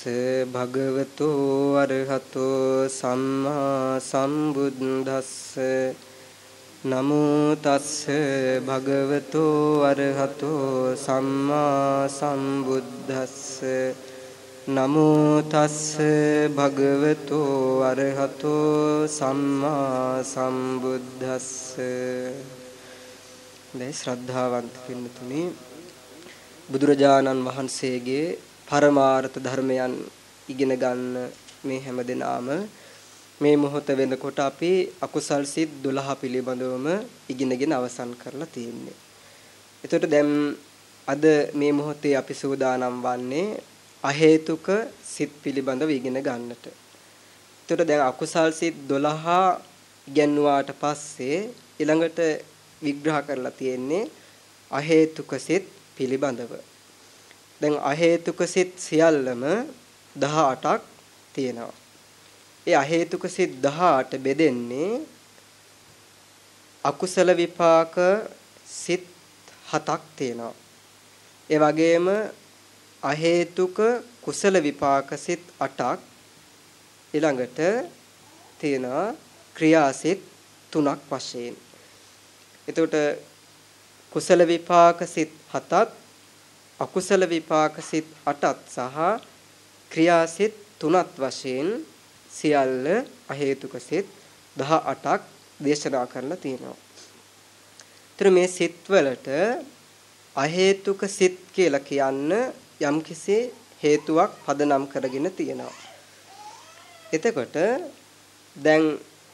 නමෝ තස්ස භගවතු අරහතෝ සම්මා සම්බුද්දස්ස. නමෝ තස්ස භගවතු අරහතෝ සම්මා සම්බුද්දස්ස. නමෝ තස්ස භගවතු අරහතෝ සම්මා සම්බුද්දස්ස. දැන් ශ්‍රද්ධාවන්ත පින්නතුනි බුදුරජාණන් වහන්සේගේ පරමාර්ථ ධර්මයන් ඉගෙන ගන්න මේ හැමදෙනාම මේ මොහොත වෙනකොට අපි අකුසල් සිත් 12 පිළිබඳවම ඉගෙනගෙන අවසන් කරලා තියෙන්නේ. එතකොට දැන් අද මේ මොහොතේ අපි සූදානම් වන්නේ අහේතුක සිත් පිළිබඳව ඉගෙන ගන්නට. එතකොට දැන් අකුසල් සිත් 12 ඉගෙනුවාට පස්සේ ඊළඟට විග්‍රහ කරලා තියෙන්නේ අහේතුක සිත් පිළිබඳව. දැන් අහේතුක සිත් සියල්ලම 18ක් තියෙනවා. ඒ අහේතුක සිත් 18 බෙදෙන්නේ අකුසල විපාක සිත් 7ක් තියෙනවා. ඒ වගේම අහේතුක කුසල විපාක සිත් 8ක් ඊළඟට තියෙනවා ක්‍රියාසිත 3ක් වශයෙන්. එතකොට කුසල විපාක සිත් 7ත් අකුසල විපාක සිත් 8ත් සහ ක්‍රියාසිත 3ත් වශයෙන් සියල්ල අහේතුක සිත් 18ක් දේශනා කරලා තියෙනවා. ඒතර මේ සිත් වලට අහේතුක සිත් කියලා කියන්න යම්කිසි හේතුවක් පදනම් කරගෙන තියෙනවා. එතකොට දැන්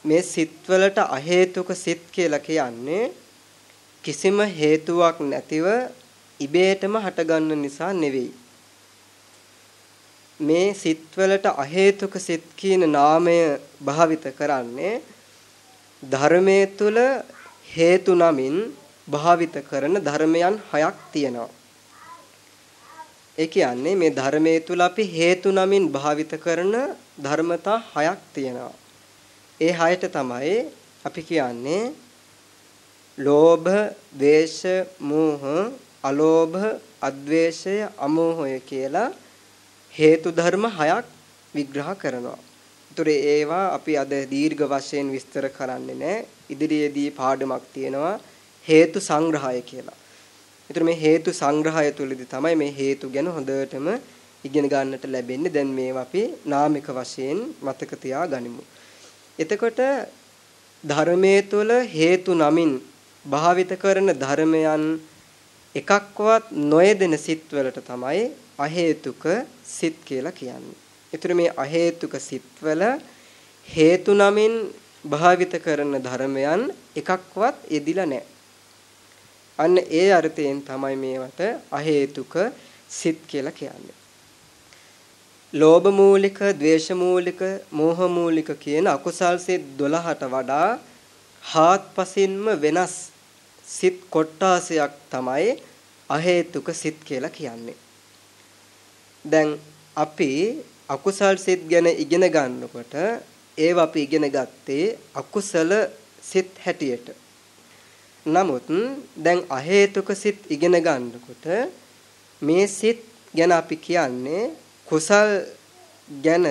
මේ සිත් වලට අහේතුක සිත් කියලා කියන්නේ කිසිම හේතුවක් නැතිව ඉබේටම හටගන්න නිසා නෙවෙයි. මේ සිත්වලට අහේතුක සිත් කියන නාමය භාවිත කරන්නේ ධර්මයේ තුල හේතු නමින් භාවිත කරන ධර්මයන් හයක් තියෙනවා. ඒ කියන්නේ මේ ධර්මයේ තුල අපි හේතු නමින් භාවිත කරන ධර්මතා හයක් තියෙනවා. ඒ හයට තමයි අපි කියන්නේ ලෝභ, ද්වේෂ, මෝහ, අලෝභ, අද්වේෂය, අමෝහය කියලා හේතු ධර්ම හයක් විග්‍රහ කරනවා. ඒතර ඒවා අපි අද දීර්ඝ වශයෙන් විස්තර කරන්නේ නැහැ. ඉදිරියේදී පාඩමක් තියෙනවා හේතු සංග්‍රහය කියලා. ඒතර මේ හේතු සංග්‍රහය තුළදී තමයි මේ හේතු ගැන හොඳටම ඉගෙන ගන්නට ලැබෙන්නේ. දැන් මේවා අපි නාමික වශයෙන් මතක තියාගනිමු. එතකොට ධර්මයේ තුල හේතු නමින් භාවිත කරන ධර්මයන් එකක්වත් නොයෙදෙන සිත්වලට තමයි අහේතුක සිත් කියලා කියන්නේ. ඒතර මේ අහේතුක සිත්වල හේතු නමින් භාවිත කරන ධර්මයන් එකක්වත් යෙදිලා නැහැ. අන්න ඒ අර්ථයෙන් තමයි මේවට අහේතුක සිත් කියලා කියන්නේ. ලෝභ මූලික, ද්වේෂ මූලික, මෝහ මූලික කියන අකුසල් සිත් 12ට වඩා හාත්පසින්ම වෙනස් සිත් කොට්ටාසයක් තමයි අහේතුක සිත් කියලා කියන්නේ. දැන් අපි අකුසල් සිත් ගැන ඉගෙන ගන්නකොට ඒව අපි ඉගෙන ගත්තේ අකුසල සිත් හැටියට. නමුත් දැන් අහේතුක සිත් ඉගෙන ගන්නකොට මේ සිත් ගැන අපි කියන්නේ කුසල් ගැන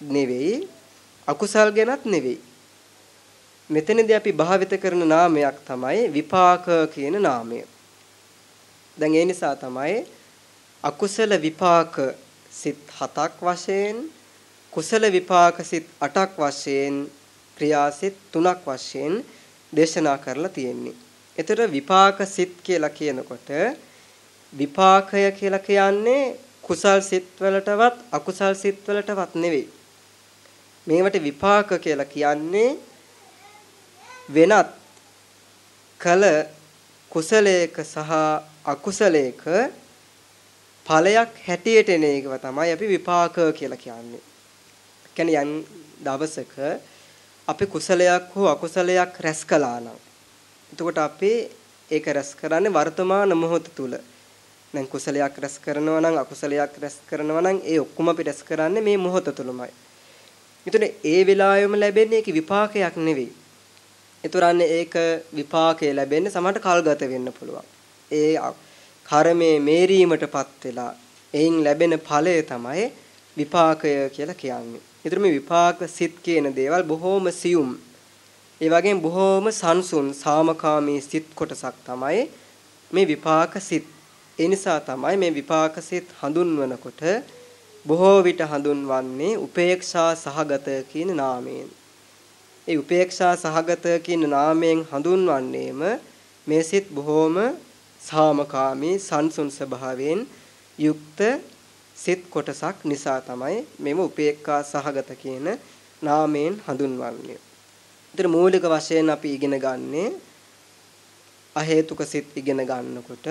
නෙවෙයි අකුසල් ගැනත් නෙවෙයි මෙතනදී අපි භාවිත කරන නාමයක් තමයි විපාක කියන නාමය. දැන් ඒ නිසා තමයි අකුසල විපාක සිත් 7ක් වශයෙන් කුසල විපාක සිත් 8ක් වශයෙන් ක්‍රියාසිත 3ක් වශයෙන් දේශනා කරලා තියෙන්නේ. ඒතර විපාක සිත් කියලා කියනකොට විපාකය කියලා කියන්නේ කුසල් සිත් වලටවත් අකුසල් සිත් වලටවත් නෙවෙයි. මේවට විපාක කියලා කියන්නේ වෙනත් කල කුසලයක සහ අකුසලයක ඵලයක් හැටියට එන එකව තමයි අපි විපාක කියලා කියන්නේ. කියන්නේ යම් දවසක අපි කුසලයක් හෝ අකුසලයක් රැස් කළා නම් එතකොට අපි ඒක රැස් කරන්නේ වර්තමාන මොහොත තුල. දැන් කුසලයක් රැස් කරනවා නම් අකුසලයක් රැස් කරනවා නම් ඒ ඔක්කොම අපි රැස් කරන්නේ මේ මොහොත තුලමයි. එතන ඒ වෙලාවෙම ලැබෙන්නේ ඒක විපාකයක් නෙවෙයි. ඒතරන්නේ ඒක විපාකයේ ලැබෙන්නේ සමහරට කල් ගත වෙන්න පුළුවන්. ඒ කර්මයේ මේරීමටපත් වෙලා එයින් ලැබෙන ඵලය තමයි විපාකය කියලා කියන්නේ. ඒතර මේ විපාක සිත් කියන දේවල් බොහෝම සියුම්. ඒ වගේම බොහෝම සංසුන් සාමකාමී සිත් කොටසක් තමයි මේ විපාක සිත්. ඒ නිසා තමයි මේ විපාක සිත් හඳුන්වනකොට බොහෝ විට හඳුන්වන්නේ උපේක්ෂා සහගත කියන නාමයෙන්. ඒ උපේක්ෂා සහගත කියන නාමයෙන් හඳුන්වන්නේම මේ සිත් බොහෝම සාමකාමී සංසුන් ස්වභාවයෙන් යුක්ත සිත් කොටසක් නිසා තමයි මෙම උපේක්ඛා සහගත කියන නාමයෙන් හඳුන්වන්නේ. ඒතර මූලික වශයෙන් අපි ඉගෙන ගන්නේ අහේතුක සිත් ඉගෙන ගන්නකොට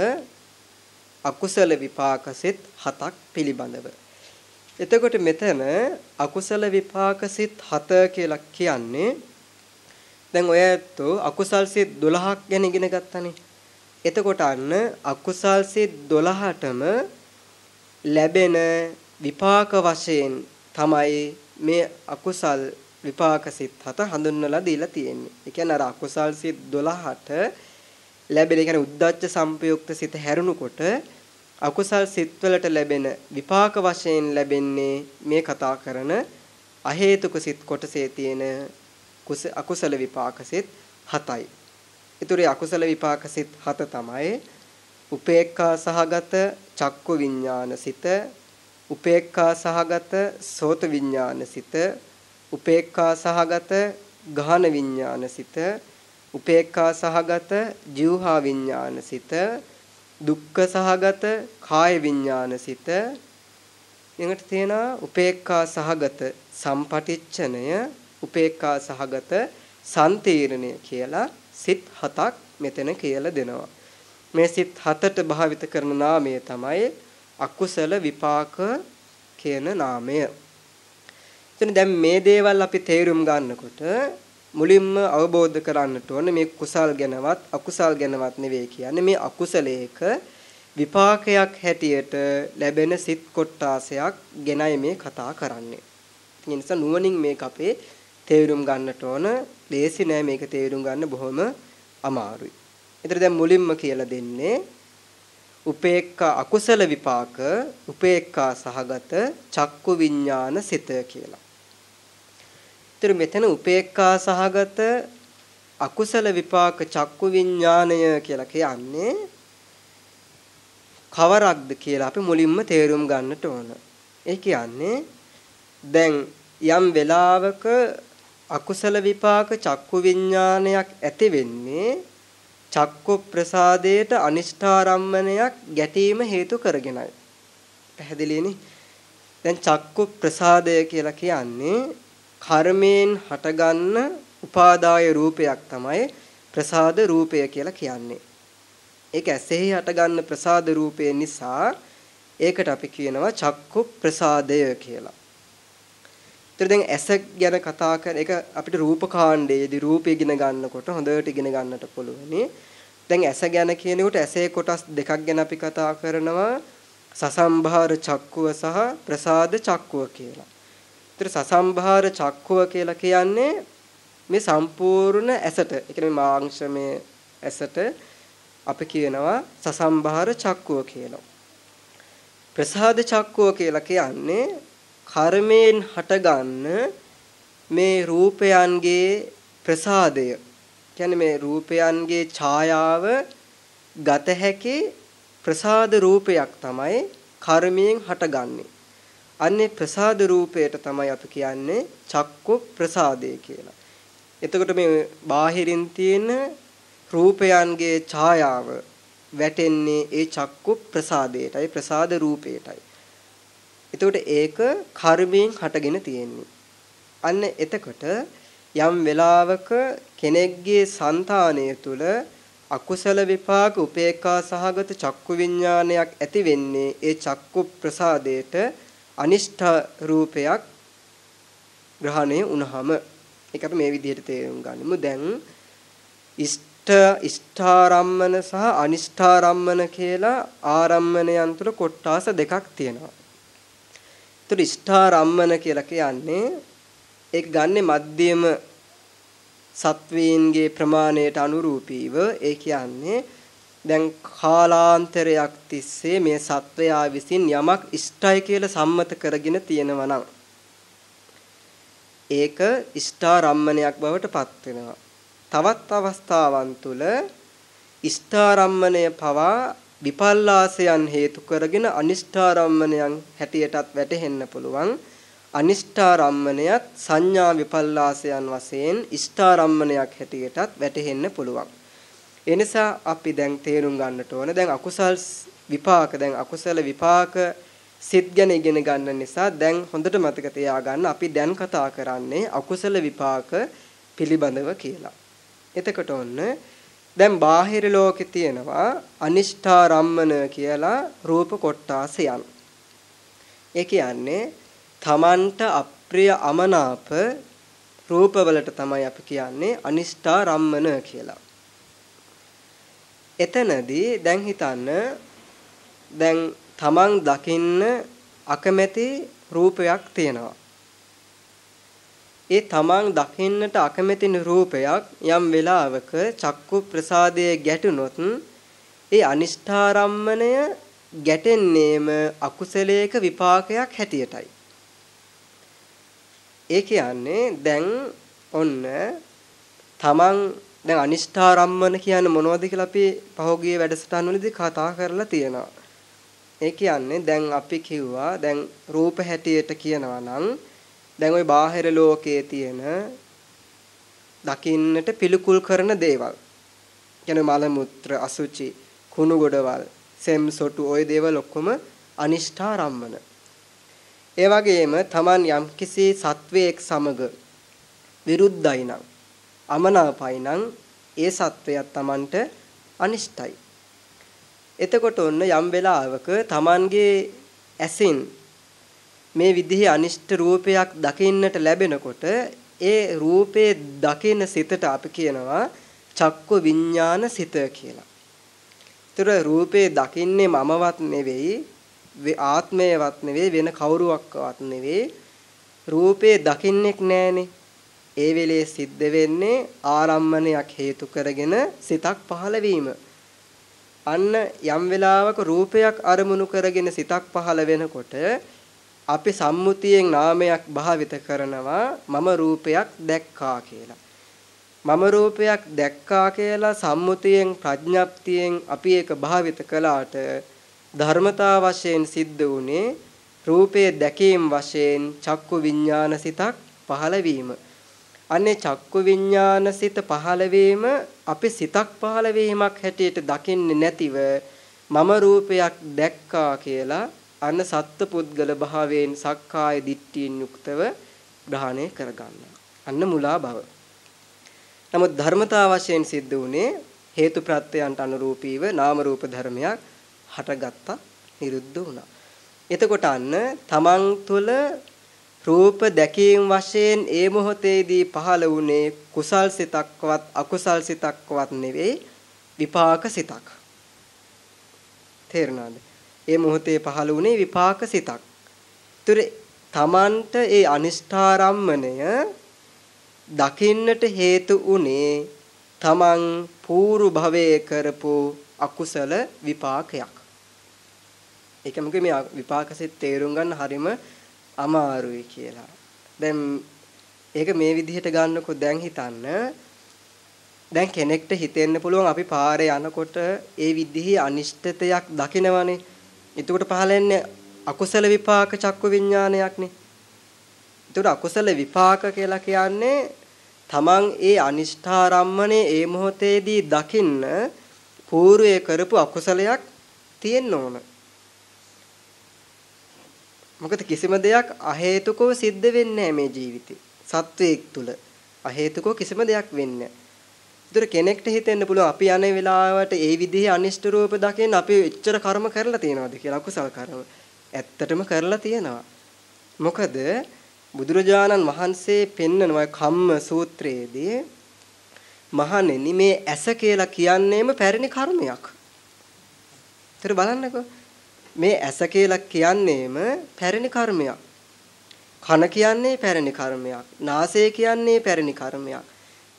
අකුසල විපාක සිත් හතක් පිළිබඳව. එතකොට මෙතන අකුසල විපාක සිත් හත කියලා කියන්නේ දැන් ඔය ඇත්තෝ අකුසල් සිත් 12ක් ගැන ඉගෙන ගත්තානේ. එතකොට අන්න අකුසල් සිත් 12ටම ලැබෙන විපාක වශයෙන් තමයි මේ අකුසල් විපාක සිත් හත හඳුන්වලා දීලා තියෙන්නේ. ඒ කියන්නේ අර අකුසල් සිත් 12ට ලැබෙන ඒ කියන්නේ උද්දච්ච සංපයුක්ත සිත හැරුණුකොට අකුසල් සිත්වලට ලැබෙන විපාක වශයෙන් ලැබෙන්නේ මේ කතා කරන අහේතුක සිත් කොටසේ තියෙන අකුසල විපාක සිත් 7යි. ඊටුරේ අකුසල විපාක සිත් 7 තමයි උපේක්ඛා සහගත චක්කු විඥාන සිත, උපේක්ඛා සහගත සෝත විඥාන සිත, උපේක්ඛා සහගත ගහන විඥාන සිත, උපේක්ඛා සහගත ජීවහා විඥාන සිත, දුක්ඛ සහගත කාය විඥාන සිත ඊළඟට තියෙනවා උපේක්ඛා සහගත සම්පටිච්ඡනය උපේක්ඛා සහගත සම්තීරණය කියලා සිත් හතක් මෙතන කියලා දෙනවා. මේ සිත් හතට භාවිත කරන නාමය තමයි අකුසල විපාක කියන නාමය. එතන දැන් මේ දේවල් අපි තේරුම් ගන්නකොට මුලින්ම අවබෝධ කරන්නට ඕනේ මේ කුසල් ගැනවත් අකුසල් ගැනවත් නෙවෙයි කියන්නේ මේ අකුසලයක විපාකයක් හැටියට ලැබෙන සිත් කොටාසයක් ගැනයි මේ කතා කරන්නේ. ඒ නිසා නුවණින් මේක අපේ තේරුම් ගන්නට ඕන. ලේසි නෑ මේක තේරුම් ගන්න බොහොම අමාරුයි. ඒතර දැන් මුලින්ම කියලා දෙන්නේ උපේක්ඛා අකුසල විපාක උපේක්ඛා සහගත චක්කු විඥාන සිත කියලා. ඒතර මෙතන උපේක්ඛා සහගත අකුසල විපාක චක්කු විඥාණය කියලා කියන්නේ කවරක්ද කියලා අපි මුලින්ම තේරුම් ගන්නට ඕන. ඒ කියන්නේ දැන් යම් වෙලාවක අකුසල විපාක චක්කු විඥානයක් ඇති වෙන්නේ චක්කු ප්‍රසාදයට අනිෂ්ඨාරම්මණයක් ගැටීම හේතු කරගෙනයි. පැහැදිලිනේ? දැන් චක්කු ප්‍රසාදය කියලා කියන්නේ කර්මයෙන් හටගන්න උපාදාය රූපයක් තමයි ප්‍රසාද රූපය කියලා කියන්නේ. ඒක ඇසෙහි හටගන්න ප්‍රසාද රූපය නිසා ඒකට අපි කියනවා චක්කු ප්‍රසාදය කියලා. ඒතර දැන් ඇස ගැන කතා කර ඒක අපිට රූපකාණ්ඩයේදී රූපය ඉගෙන ගන්නකොට හොඳට ඉගෙන ගන්නට පුළුවනි. දැන් ඇස ගැන කියනකොට ඇසේ කොටස් දෙකක් ගැන අපි කතා කරනවා සසම්භාර චක්කුව සහ ප්‍රසාද චක්කුව කියලා. ඒතර සසම්භාර චක්කුව කියලා කියන්නේ මේ සම්පූර්ණ ඇසට, ඒ කියන්නේ මාංශමය ඇසට අපි කියනවා සසම්භාර චක්කුව කියලා. ප්‍රසාද චක්කුව කියලා කියන්නේ කර්මයෙන් හටගන්න මේ රූපයන්ගේ ප්‍රසාදය කියන්නේ මේ රූපයන්ගේ ඡායාව ගත හැකි ප්‍රසාද රූපයක් තමයි කර්මයෙන් හටගන්නේ. අන්නේ ප්‍රසාද රූපයට තමයි අපි කියන්නේ චක්කු ප්‍රසාදය කියලා. එතකොට මේ බාහිරින් තියෙන රූපයන්ගේ ඡායාව වැටෙන්නේ ඒ චක්කු ප්‍රසාදයටයි ප්‍රසාද රූපයටයි. එතකොට ඒක කර්මයෙන් හටගෙන තියෙන්නේ. අන්න එතකොට යම් වෙලාවක කෙනෙක්ගේ సంతානය තුල අකුසල විපාක උපේක්ඛා සහගත චක්කු විඥානයක් ඇති වෙන්නේ ඒ චක්කු ප්‍රසාදයට අනිෂ්ඨ රූපයක් ග්‍රහණය වුණාම ඒක අපි මේ විදිහට තේරුම් ගනිමු. දැන් ඉෂ්ඨ ඉෂ්ඨාරම්මන සහ අනිෂ්ඨාරම්මන කියලා ආරම්මණයන් තුල කොටාස දෙකක් තියෙනවා. ඒතර ඉෂ්ඨාරම්මන කියලා කියන්නේ ඒක ගන්නෙ මධ්‍යම සත්වීන්ගේ ප්‍රමාණයට අනුරූපීව. ඒ කියන්නේ දැන් කාලාන්තරයක් තිස්සේ මේ සත්වයා විසින් යමක් ඉෂ්ටයි කියලා සම්මත කරගෙන තියෙනවා නම් ඒක ඉෂ්ඨාරම්මණයක් බවට පත් වෙනවා. තවත් අවස්ථාවන් තුල ඉෂ්ඨාරම්මණය පවා විපල්ලාසයන් හේතු කරගෙන අනිෂ්ඨාරම්මණයන් හැටියටත් වැටහෙන්න පුළුවන්. අනිෂ්ඨාරම්මණයත් සංඥා විපල්ලාසයන් වශයෙන් ඉෂ්ඨාරම්මණයක් හැටියටත් වැටහෙන්න පුළුවන්. ඒ නිසා අපි දැන් තේරුම් ගන්නට ඕන දැන් අකුසල් විපාක දැන් අකුසල විපාක සිත් ගැන ඉගෙන ගන්න නිසා දැන් හොඳට මතක තියාගන්න අපි දැන් කතා කරන්නේ අකුසල විපාක පිළිබඳව කියලා. එතකොට ඔන්න දැන් බාහිර ලෝකේ තියෙනවා අනිෂ්ඨාරම්මන කියලා රූප කොටාසයන්. ඒ කියන්නේ තමන්ට අප්‍රිය අමනාප රූපවලට තමයි අපි කියන්නේ අනිෂ්ඨාරම්මන කියලා. එතනදී දැන් හිතන්න දැන් තමන් දකින්න අකමැති රූපයක් තියෙනවා. ඒ තමන් දකින්නට අකමැති රූපයක් යම් වෙලාවක චක්කු ප්‍රසාදයේ ගැටුනොත් ඒ අනිෂ්ඨාරම්මණය ගැටෙන්නේම අකුසලයක විපාකයක් හැටියටයි. ඒ කියන්නේ දැන් ඔන්න තමන් දැන් අනිෂ්ඨාරම්මන කියන්නේ මොනවද කියලා අපි පහෝගියේ වැඩසටහන් වලදී කතා කරලා තියෙනවා. ඒ කියන්නේ දැන් අපි කිව්වා දැන් රූප හැටියට කියනවා නම් දැන් ওই බාහිර ලෝකයේ තියෙන දකින්නට පිළිකුල් කරන දේවල්. කියන්නේ මල මුත්‍ර අසුචි කුණු ගොඩවල් සෙම් සොටු ওই දේවල් ඔක්කොම අනිෂ්ඨාරම්මන. ඒ වගේම Taman යම්කිසි සත්වයක් සමග විරුද්ධයි නම් අමනාපයි නම් ඒ සත්වයක් Tamanට අනිෂ්ටයි. එතකොට ඔන්න යම් වෙලාවක Tamanගේ ඇසින් මේ විදිහේ අනිෂ්ට රූපයක් දකින්නට ලැබෙනකොට ඒ රූපේ දකින සිතට අපි කියනවා චක්ක විඥාන සිත කියලා. ඒතර රූපේ දකින්නේ මමවත් නෙවෙයි ආත්මයවත් නෙවෙයි වෙන කවුරුවක්වත් නෙවෙයි රූපේ දකින්නෙක් නෑනේ ඒ වෙලේ සිද්ධ වෙන්නේ ආරම්මණයක් හේතු කරගෙන සිතක් පහළ වීම. අන්න යම් වෙලාවක රූපයක් අරමුණු කරගෙන සිතක් පහළ වෙනකොට අපි සම්මුතියෙන් නාමයක් භාවිත කරනවා මම රූපයක් දැක්කා කියලා. මම රූපයක් දැක්කා කියලා සම්මුතියෙන් ප්‍රඥප්තියෙන් අපි ඒක භාවිත කළාට ධර්මතා වශයෙන් සිද්ධ වුණේ රූපයේ දැකීම වශයෙන් චක්කු විඥාන සිතක් පහළ වීම. අනේ චක්කු විඥාන සිත පහළ වීම අපි සිතක් පහළ වීමක් හැටියට දකින්නේ නැතිව මම රූපයක් දැක්කා කියලා අන්න සත්පුද්ගල භාවයෙන් සක්කාය දිට්ඨියෙන් යුක්තව ග්‍රහණය කරගන්නවා. අන්න මුලා භව. නමුත් ධර්මතා වශයෙන් සිද්ධ වුණේ හේතු ප්‍රත්‍යයන්ට අනුරූපීව නාම රූප ධර්මයක් හටගත්තා නිරුද්ධ වුණා. එතකොට අන්න තමන් තුළ රූප දැකීම වශයෙන් ඒ මොහොතේදී පහළ වුණේ කුසල් සිතක්වත් අකුසල් සිතක්වත් නෙවෙයි විපාක සිතක්. තේරුණාද? ඒ මොහොතේ පහළ වුණේ විපාක සිතක්. ඒතර තමන්ට ඒ අනිෂ්ඨාරම්මණය දකින්නට හේතු උනේ තමන් పూర్ව භවයේ කරපු අකුසල විපාකයක්. ඒකම මේ විපාකසෙත් තේරුම් ගන්න හරිම අමාරුයි කියලා. දැන් ඒක මේ විදිහට ගන්නකො දැන් හිතන්න දැන් කෙනෙක්ට හිතෙන්න පුළුවන් අපි පාරේ යනකොට ඒ විදිහේ අනිෂ්ටතයක් දකිනවනේ. එතකොට පහලන්නේ අකුසල විපාක චක්කු විඥානයක්නේ. එතකොට අකුසල විපාක කියලා කියන්නේ තමන් ඒ අනිෂ්ඨාරම්මනේ ඒ මොහොතේදී දකින්න పూర్වයේ කරපු අකුසලයක් තියෙන්න ඕන. මොකද කිසිම දෙයක් අහේතුකව සිද්ධ වෙන්නේ මේ ජීවිතේ. සත්වයක් තුල අහේතුකව කිසිම දෙයක් වෙන්නේ නැහැ. කෙනෙක්ට හිතෙන්න පුළුවන් අපි යන වෙලාවට ඒ විදිහේ අනිෂ්ට රූප දකින්න අපි එච්චර කර්ම කරලා තියෙනවද කියලා අකුසල් කර්ම. ඇත්තටම කරලා තියෙනවා. මොකද බුදුරජාණන් වහන්සේ පෙන්නනවා කම්ම සූත්‍රයේදී මහණෙනි මේ ඇස කියලා කියන්නේම පැරණි කර්මයක්. ඒතර බලන්නකෝ මේ ඇස කියලා කියන්නේම පැරණි කර්මයක්. කන කියන්නේ පැරණි කර්මයක්. නාසය කියන්නේ පැරණි කර්මයක්.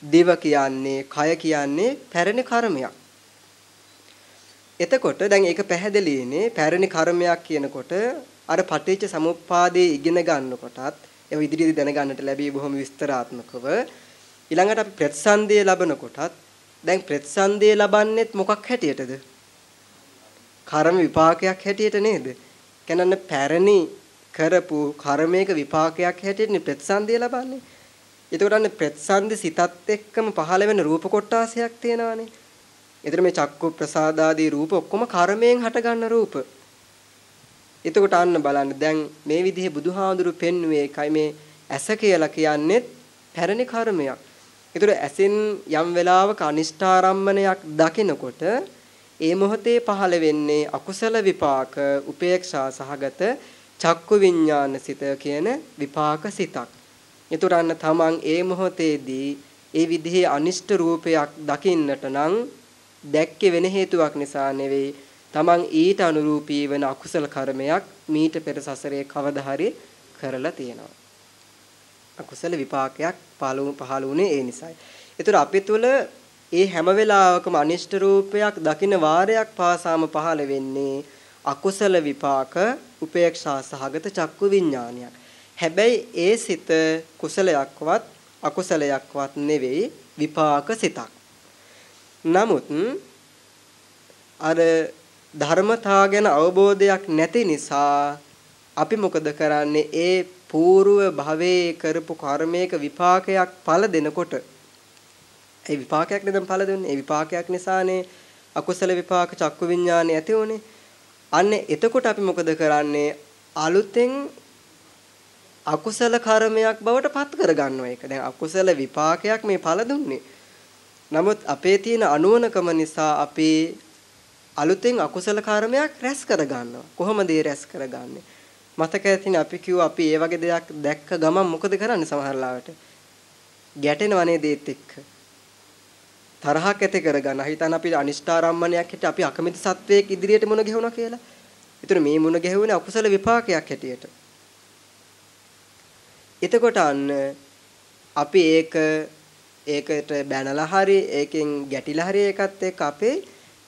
දිව කියන්නේ, කය කියන්නේ පැරණි කර්මයක්. එතකොට දැන් ඒක පැහැදිලිනේ පැරණි කර්මයක් කියනකොට අර පටිච්ච සමුප්පාදයේ ඉගෙන ගන්නකොටත් ඒ ඉදිරියේදී දැනගන්නට ලැබී බොහොම විස්තරාත්මකව ඊළඟට අපි ප්‍රතිසන්දිය ලබනකොටත් දැන් ප්‍රතිසන්දිය ලබන්නේත් මොකක් හැටියටද? කර්ම විපාකයක් හැටියට නේද? කියනන්න පැරණි කරපු කර්මයක විපාකයක් හැටියට ප්‍රතිසන්දිය ලබන්නේ. එතකොට අන්න ප්‍රතිසන්දි සිතත් එක්කම පහළ වෙන රූප කොටාසයක් තියෙනවානේ. එතන මේ චක්කු ප්‍රසාදාදී රූප ඔක්කොම කර්මයෙන් හටගන්න රූප. එතකොට අන්න බලන්න දැන් මේ විදිහේ බුදුහාඳුරු පෙන්වුවේ එකයි මේ ඇස කියලා කියන්නේ පැරණි කර්මයක්. ඒතර ඇසෙන් යම් වෙලාවක අනිෂ්ඨාරම්මණයක් දකිනකොට ඒ මොහොතේ පහළ වෙන්නේ අකුසල විපාක උපේක්ෂා සහගත චක්කු විඥානසිත කියන විපාක සිතක්. ඒතර අන්න තමන් ඒ මොහොතේදී ඒ විදිහේ අනිෂ්ඨ රූපයක් දකින්නට නම් දැක්කේ වෙන හේතුවක් නිසා නෙවෙයි තමන් ඊට අනුරූපී වෙන අකුසල කර්මයක් මීට පෙර සසරේ කවදා හරි කරලා තියෙනවා. අකුසල විපාකයක් පහළ වුණේ ඒ නිසායි. ඒතර අපි තුල ඒ හැම වෙලාවකම අනිෂ්ට රූපයක් දකින වාරයක් පාසාම පහළ වෙන්නේ අකුසල විපාක උපේක්ෂා සහගත චක්කු විඥානයක්. හැබැයි ඒ සිත කුසලයක්වත් අකුසලයක්වත් නෙවෙයි විපාක සිතක්. නමුත් අර ධර්මතා ගැන අවබෝධයක් නැති නිසා අපි මොකද කරන්නේ ඒ పూర్ව භවයේ කරපු කර්මයක විපාකයක් ඵල දෙනකොට ඒ විපාකයක් නේද ඵල දෙන්නේ ඒ විපාකයක් නිසානේ අකුසල විපාක චක්කු විඥානේ ඇති උනේ අන්න එතකොට අපි මොකද කරන්නේ අලුතෙන් අකුසල කර්මයක් බවට පත් කරගන්නවා ඒක. දැන් අකුසල විපාකයක් මේ ඵල දුන්නේ. නමුත් අපේ තියෙන අනුවණකම නිසා අපි අලුතෙන් අකුසල කර්මයක් රැස් කරගන්නවා. කොහොමද ඒ රැස් කරගන්නේ? මතක ඇතිනේ අපි කිව්වා අපි ඒ වගේ දෙයක් දැක්ක ගමන් මොකද කරන්නේ සමහරලාවට? ගැටෙනවනේ දේත් එක්ක. තරහක් ඇති කරගන්න. හිතන්න අපි අනිෂ්ඨාරම්මණයක් හිට අපි අකමැති සත්වයක් ඉදිරියට මුණ ගැහුණා කියලා. ඒතර මේ මුණ ගැහුවනේ අකුසල විපාකයක් හැටියට. එතකොට අන්න අපි ඒක ඒකට බැනලා හරි ඒකෙන් ගැටිලා හරි ඒකත් එක්ක අපේ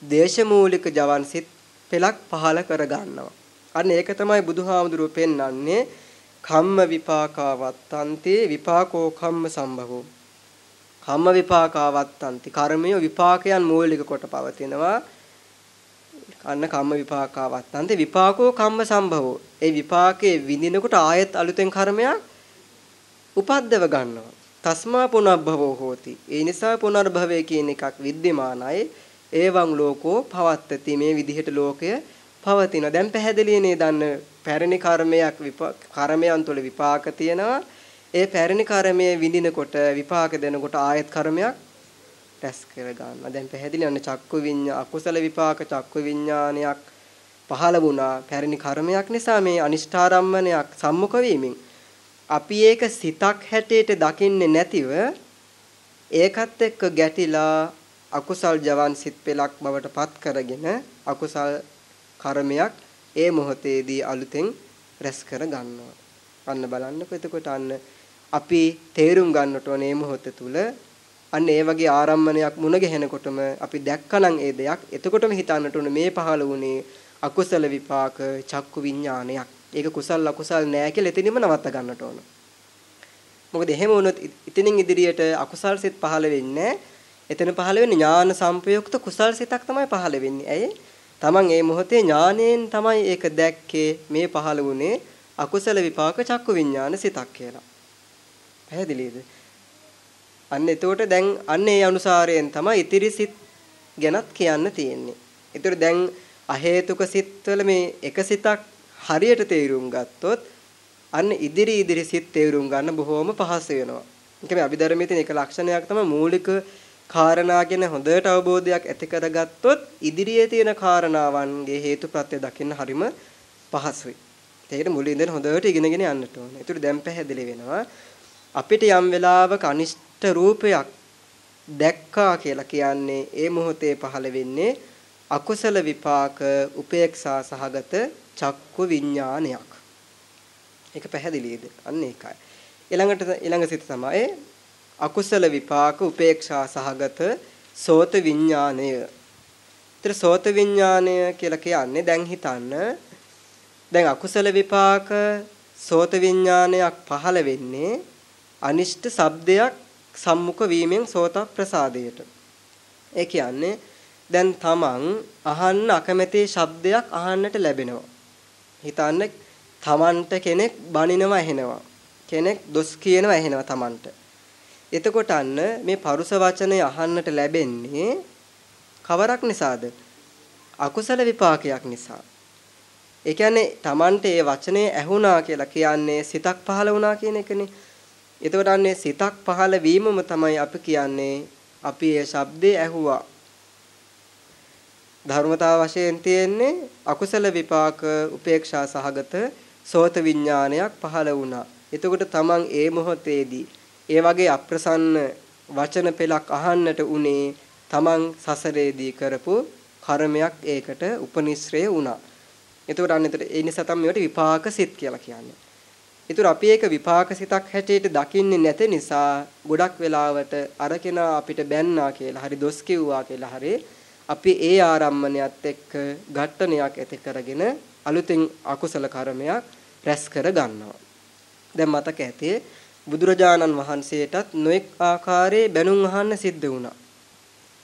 දේශමූලික ජවන් සිත් පෙලක් පහල කර ගන්නවා. අන්න ඒක තමයි බුදුහාමුදුරුව පෙන්වන්නේ කම්ම විපාකාවත්තන්ති විපාකෝ කම්ම සම්භවෝ. කම්ම විපාකාවත්තන්ති කර්මය විපාකයන් මූලික කොට පවතිනවා. අන්න කම්ම විපාකාවත්තන්ති විපාකෝ කම්ම සම්භවෝ. ඒ විපාකයේ විඳිනකොට ආයෙත් අලුතෙන් කර්මයක් උපද්දව ගන්නවා. තස්මා පුනබ්භවෝ හෝති. ඒ නිසා පුනර්භවය කියන එකක් විද්‍යමානයි ඒවං ලෝකෝ පවත්තති. මේ විදිහට ලෝකය පවතිනවා. දැන් පැහැදිලි නේ දන්න පැරණි කර්මයක් විපාක කර්මයන් තුළ විපාක තියෙනවා. ඒ පැරණි කර්මයේ විඳිනකොට විපාක දෙනකොට ආයත් කර්මයක් රැස් කර ගන්නවා. දැන් පැහැදිලි අන්න චක්කු විඤ්ඤා අකුසල විපාක චක්කු විඤ්ඤාණයක් පහළ වුණා. පැරණි කර්මයක් නිසා මේ අනිෂ්ඨාරම්මණයක් සම්මුඛ වීමෙන් අපි ඒක සිතක් හැටියට දකින්නේ නැතිව ඒකත් එක්ක ගැටිලා අකුසල් ජවන් සිත් පෙලක් බවට පත් කරගෙන අකුසල් කර්මයක් ඒ මොහොතේදී අලුතෙන් රැස් කර ගන්නවා. අන්න බලන්නකො එතකොට අන්න අපි තේරුම් ගන්නට ඕනේ මොහොත තුල අන්න ඒ වගේ ආරම්මණයක් මුණ ගැහෙනකොටම අපි දැක්කනම් ඒ දෙයක් එතකොටම හිතන්නට ඕනේ මේ පහළ වුණේ අකුසල විපාක චක්කු විඥානයක්. ඒක කුසල් අකුසල් නෑ කියලා එතනින්ම නවත්ත ගන්නට ඕන. මොකද එහෙම වුණොත් ඉතිනින් ඉදිරියට අකුසල් සිත් පහළ වෙන්නේ එතන පහළ වෙන්නේ ඥාන සංපයුක්ත කුසල් සිතක් තමයි පහළ වෙන්නේ. ඇයි? Taman මේ මොහොතේ ඥානයෙන් තමයි ඒක දැක්කේ මේ පහළ වුණේ අකුසල විපාක චක්කු විඥාන සිතක් කියලා. පැහැදිලිද? අන්න එතකොට දැන් අන්න ඒ අනුසාරයෙන් තමයි ඉතිරි සිත් ගැනත් කියන්න තියෙන්නේ. ඒතර දැන් අහේතුක සිත්වල මේ එක සිතක් හරියට තේරුම් ගත්තොත් අන්න ඉදිරි ඉදිරි සිත් තේරුම් ගන්න බොහොම පහසු වෙනවා. ඒක මේ අභිධර්මයේ තියෙන එක ලක්ෂණයක් තමයි මූලික කාරණා ගැන හොඳට අවබෝධයක් ඇති කරගත්තොත් ඉදිරියේ තියෙන කාරණාවන්ගේ හේතුප්‍රත්‍ය දකින්න හරිම පහසුයි. ඒකට මුලින් ඉඳන් හොඳට ඉගෙනගෙන යන්නට ඕනේ. ඒතර දැන් පැහැදිලි වෙනවා. අපිට යම් වෙලාවක අනිෂ්ට රූපයක් දැක්කා කියලා කියන්නේ ඒ මොහොතේ පහළ වෙන්නේ අකුසල විපාක උපේක්ෂා සහගත චක්කු විඥානයක්. ඒක පැහැදිලිද? අන්න ඒකයි. ඊළඟට ඊළඟ සිත තමයි අකුසල විපාක උපේක්ෂා සහගත සෝත විඥාණය. ඒතර සෝත විඥානය කියලා කියන්නේ දැන් හිතන්න දැන් අකුසල විපාක සෝත විඥානයක් පහළ වෙන්නේ අනිෂ්ට ශබ්දයක් සම්මුඛ වීමෙන් සෝත ප්‍රසාදයට. ඒ කියන්නේ දැන් තමන් අහන්න අකමැති ශබ්දයක් අහන්නට ලැබෙනවා. හිතන්න තමන්ට කෙනෙක් බනිනවා ඇහෙනවා. කෙනෙක් දොස් කියනවා ඇහෙනවා තමන්ට. එතකොට අන්න මේ පරුස වචනේ අහන්නට ලැබෙන්නේ කවරක් නිසාද? අකුසල විපාකයක් නිසා. ඒ කියන්නේ තමන්ට ඒ වචනේ ඇහුණා කියලා කියන්නේ සිතක් පහළ වුණා කියන එකනේ. එතකොට අන්නේ සිතක් පහළ වීමම තමයි අපි කියන්නේ අපි ඒ ශබ්දේ ඇහුවා ධර්මතාව වශයෙන් තියෙන්නේ අකුසල විපාක උපේක්ෂා සහගත සෝත විඥානයක් පහළ වුණා. එතකොට තමන් ඒ මොහොතේදී ඒ වගේ අප්‍රසන්න වචන පෙළක් අහන්නට උනේ තමන් සසරේදී කරපු කර්මයක් ඒකට උපනිශ්‍රේ වුණා. එතකොට අන්න එතකොට ඒ නිසා තමයි මේවට විපාක සිත් කියලා කියන්නේ. ඒතර අපි ඒක විපාක සිතක් හැටියට දකින්නේ නැති නිසා ගොඩක් වෙලාවට අරගෙන අපිට බැන්නා කියලා හරි දොස් කිව්වා කියලා හරි අපි ඒ ආරම්මණයත් එක්ක ඝට්ටනයක් ඇති කරගෙන අලුතෙන් අකුසල කර්මයක් රැස් කර ගන්නවා. දැන් මතක ඇතේ බුදුරජාණන් වහන්සේටත් නොඑක් ආකාරයේ බැනුම් අහන්න සිද්ධ වුණා.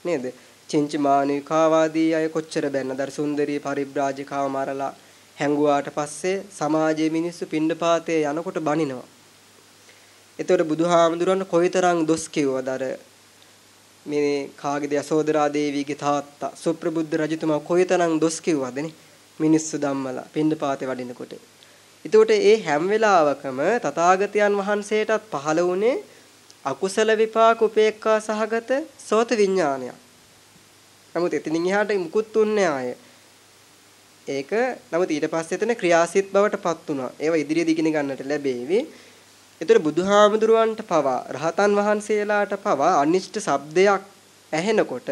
නේද? චින්චමානිකාවාදී අය කොච්චර බැන්නද? සුන්දරී පරිබ්‍රාජිකාව මරලා හැංගුවාට පස්සේ සමාජයේ මිනිස්සු පිණ්ඩපාතේ යනකොට බනිනවා. එතකොට බුදුහාමුදුරන් කොයිතරම් දොස් කිව්වද අර මේ කාගේද යසෝදරා දේවියගේ තාත්තා සුප්‍රබුද්ධ රජතුමා කොයිතරම් දොස් කිව්වදනේ මිනිස්සු ධම්මලා පින්දපාතේ වඩිනකොට. එතකොට ඒ හැම වෙලාවකම තථාගතයන් වහන්සේටත් පහළ වුණේ අකුසල විපාක උපේක්ඛා සහගත සෝත විඥානයක්. නමුත් එතනින් එහාට මුකුත් තුන්නේ ආයේ. ඒක නමුත් ඊට පස්සේ එතන ක්‍රියාසිත බවට පත් වුණා. ඒවා ඉදිරියේදී ඉගෙන ගන්නට ලැබෙවි. ඒතර බුදුහාමුදුරුවන්ට පවා රහතන් වහන්සේලාට පවා අනිෂ්ට ශබ්දයක් ඇහෙනකොට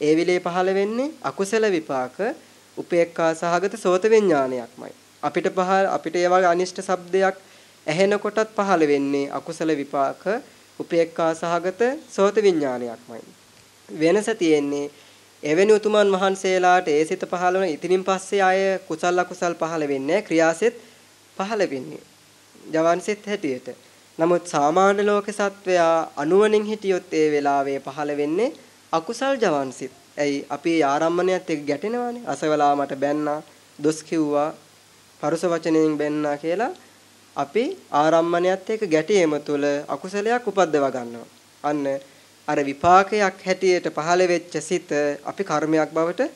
ඒ විලේ පහළ වෙන්නේ අකුසල විපාක උපේක්ඛා සහගත සෝත විඥානයක්මයි. අපිට පහළ අපිට ඒ වගේ අනිෂ්ට ශබ්දයක් ඇහෙනකොටත් පහළ වෙන්නේ අකුසල විපාක උපේක්ඛා සහගත සෝත විඥානයක්මයි. වෙනස තියෙන්නේ එවැනි උතුමන් වහන්සේලාට ඒ සිත පහළ වන ඉතින් පස්සේ ආය කුසල අකුසල් පහළ වෙන්නේ ක්‍රියාසෙත් පහළ වෙන්නේ. ජවන්සෙත් හැටියට. නමුත් සාමාන්‍ය ලෝක සත්වයා අනුවණින් හිටියොත් ඒ වෙලාවේ පහළ වෙන්නේ අකුසල් ජවන්සිත. ඇයි අපි ආරම්මණයත් එක්ක ගැටෙනවානේ. අසවලා මට බැන්නා, දොස් කිව්වා, පරුස වචනයෙන් බැන්නා කියලා අපි ආරම්මණයත් එක්ක ගැටීම තුළ අකුසලයක් උපද්දව ගන්නවා. අන්න අර විපාකයක් හැටියට පහළ වෙච්ච සිත අපි කර්මයක් බවට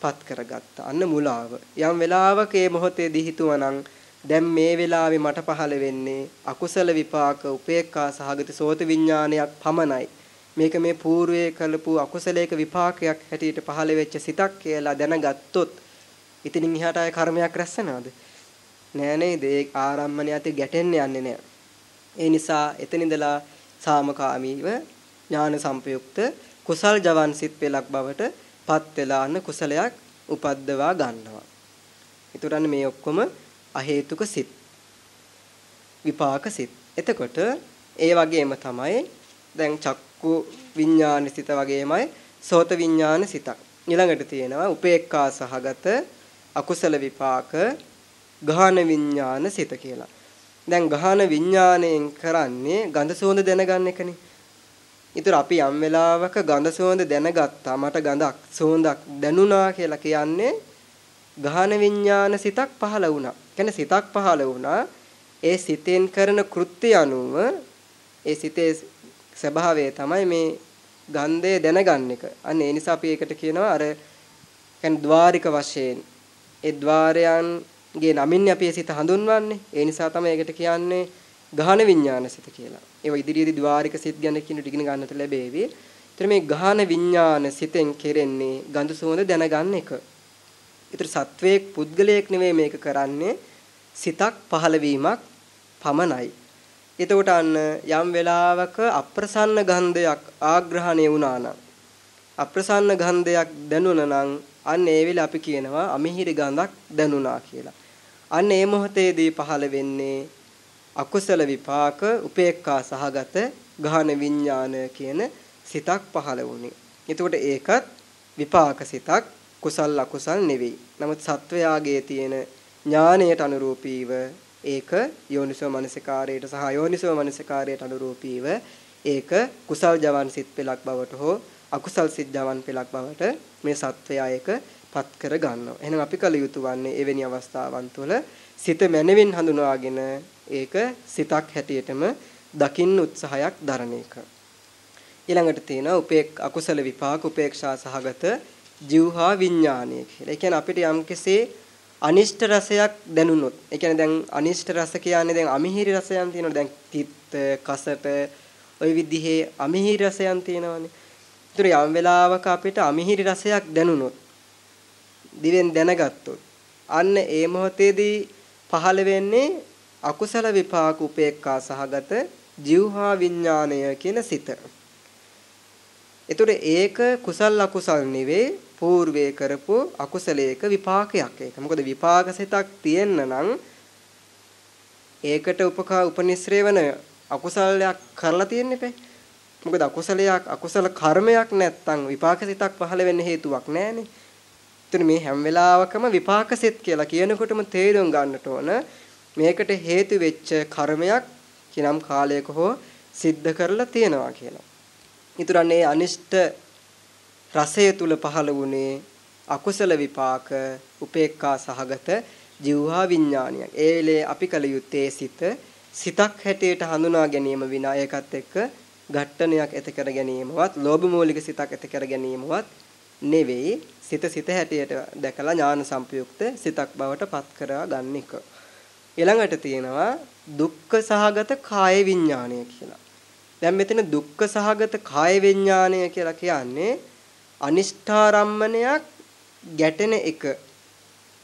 පත් කරගත්තා. අන්න මුලාව. යම් වෙලාවක මේ මොහොතේදී හිතුවනම් දැන් මේ වෙලාවේ මට පහළ වෙන්නේ අකුසල විපාක උපේක්ඛා සහගත සෝත විඥානයක් පමණයි. මේක මේ పూర్වයේ කළපු අකුසලයක විපාකයක් හැටියට පහළ වෙච්ච සිතක් කියලා දැනගත්තොත් ඉතින් එහාට ආය කර්මයක් රැස් වෙනවද? නෑ නේද? ඒ ආරම්මණයත් ගැටෙන්න යන්නේ නෑ. ඒ නිසා එතන ඉඳලා සාමකාමීව ඥාන සංපයුක්ත කුසල් ජවන් සිත් පෙලක් බවට පත් වෙලා අන්න කුසලයක් උපද්දවා ගන්නවා. ඊතරන්නේ මේ ඔක්කොම අහේතුක සිත් විපාක සිත්. එතකොට ඒ වගේම තමයි දැන් චක්කු විඥාන සිත වගේමයි සෝත විඥාන සිතක්. ඊළඟට තියෙනවා උපේක්ඛා සහගත අකුසල විපාක ගාහන විඥාන සිත කියලා. දැන් ගාහන විඥාණයෙන් කරන්නේ ගඳ සුවඳ දැනගන්න එකනේ. ඉතින් අපි යම් වෙලාවක ගඳ සුවඳ දැනගත්තා මට ගඳක් සුවඳක් දැනුණා කියලා කියන්නේ ගහන විඥාන සිතක් පහළ වුණා. කියන්නේ සිතක් පහළ වුණා. ඒ සිතෙන් කරන කෘත්‍ය අනුව ඒ සිතේ ස්වභාවය තමයි මේ ගන්ධය දැනගන්න එක. අන්න ඒ නිසා අපි ඒකට කියනවා අර කියන්නේ ద్వාරික වශයෙන් ඒ ద్వාරයන්ගේ නමින් අපි සිත හඳුන්වන්නේ. ඒ නිසා තමයි ඒකට කියන්නේ ගහන විඥාන සිත කියලා. ඒව ඉදිරියේදී ద్వාරික සිත් ගැන කියන ඉගෙන ගන්නට ලැබෙවි. ඒතර මේ ගහන විඥාන සිතෙන් කෙරෙන්නේ ගඳ සුවඳ දැනගන්න එක. ඒතර සත්වයක් පුද්ගලයෙක් නෙවෙයි මේක කරන්නේ සිතක් පහළ වීමක් පමණයි. එතකොට අන්න යම් වෙලාවක අප්‍රසන්න ගන්ධයක් ආග්‍රහණය වුණා නම් අප්‍රසන්න ගන්ධයක් දැනුණා නම් අන්න ඒ වෙලේ අපි කියනවා අමිහිරි ගඳක් දැනුණා කියලා. අන්න ඒ මොහොතේදී පහළ වෙන්නේ අකුසල විපාක උපේක්ඛා සහගත ගහන විඥාන කියන සිතක් පහළ වුණේ. එතකොට ඒකත් විපාක සිතක් කුසල් අකුසල් නෙවෙයි. නමුත් සත්වයාගේ තියෙන ඥානයට අනුරූපීව ඒක යෝනිසෝ මනසිකාරයට සහ යෝනිසෝ මනසිකාරයට අනුරූපීව ඒක කුසල් ජවන් සිත් පෙලක් බවට හෝ අකුසල් සිත් ජවන් පෙලක් බවට මේ සත්වයා ඒක පත් කර ගන්නවා. එහෙනම් අපි කල යුතු වන්නේ එවැනි අවස්ථාවන් තුළ සිත මනවින් හඳුනාගෙන ඒක සිතක් හැටියටම දකින්න උත්සාහයක් දරන එක. ඊළඟට තියෙනවා උපේක් අකුසල විපාක උපේක්ෂා සහගත ජීවහා විඥානය කියලා. ඒ කියන්නේ අපිට යම්කිසි අනිෂ්ට රසයක් දැනුනොත් ඒ කියන්නේ දැන් අනිෂ්ට රස කියන්නේ දැන් අමිහිරි රසයන් තියෙනවා දැන් තිත්ත කසට ওই විදිහේ අමිහිරි රසයන් තියෙනවානේ. ඒතර යම් වෙලාවක අපිට අමිහිරි රසයක් දැනුනොත් දිවෙන් දැනගත්තොත් අන්න ඒ මොහොතේදී පහළ වෙන්නේ අකුසල විපාක උපේක්ඛා සහගත ජීවහා විඥාණය කියන සිත. ඒතර ඒක කුසල් අකුසල් නෙවෙයි పూర్වේ කරපු අකුසලයක විපාකයක් ඒක. මොකද විපාක සිතක් තියෙන්න නම් ඒකට උපකා උපනිශ්‍රේ වෙන අකුසලයක් කරලා තියෙන්න එපේ. මොකද අකුසලයක් අකුසල කර්මයක් නැත්තම් විපාක සිතක් පහළ වෙන්න හේතුවක් නැහැනේ. එතන මේ හැම වෙලාවකම විපාක සිත් කියලා කියනකොටම තේරුම් ගන්නට ඕන මේකට හේතු වෙච්ච කර්මයක් කිනම් කාලයක හෝ සිද්ධ කරලා තියෙනවා කියලා. ඊතරන්නේ අනිෂ්ට රසය තුල පහළ වුණේ අකුසල විපාක උපේක්ඛා සහගත ජීවහා විඥානියක්. ඒ වෙලේ අපි කල යුත්තේ සිත සිතක් හැටියට හඳුනා ගැනීම විනා ඒකත් එක්ක ඝට්ටනයක් ඇති කර ගැනීමවත් ලෝභ මූලික සිතක් ඇති කර ගැනීමවත් නෙවෙයි සිත සිත හැටියට දැකලා ඥාන සංපයුක්ත සිතක් බවට පත් කරා ගන්න එක. ඊළඟට තියෙනවා දුක්ඛ සහගත කාය විඥානය කියලා. දැන් මෙතන දුක්ඛ සහගත කාය විඥානය කියලා කියන්නේ අනිෂ්ඨාරම්මණයක් ගැටෙන එක.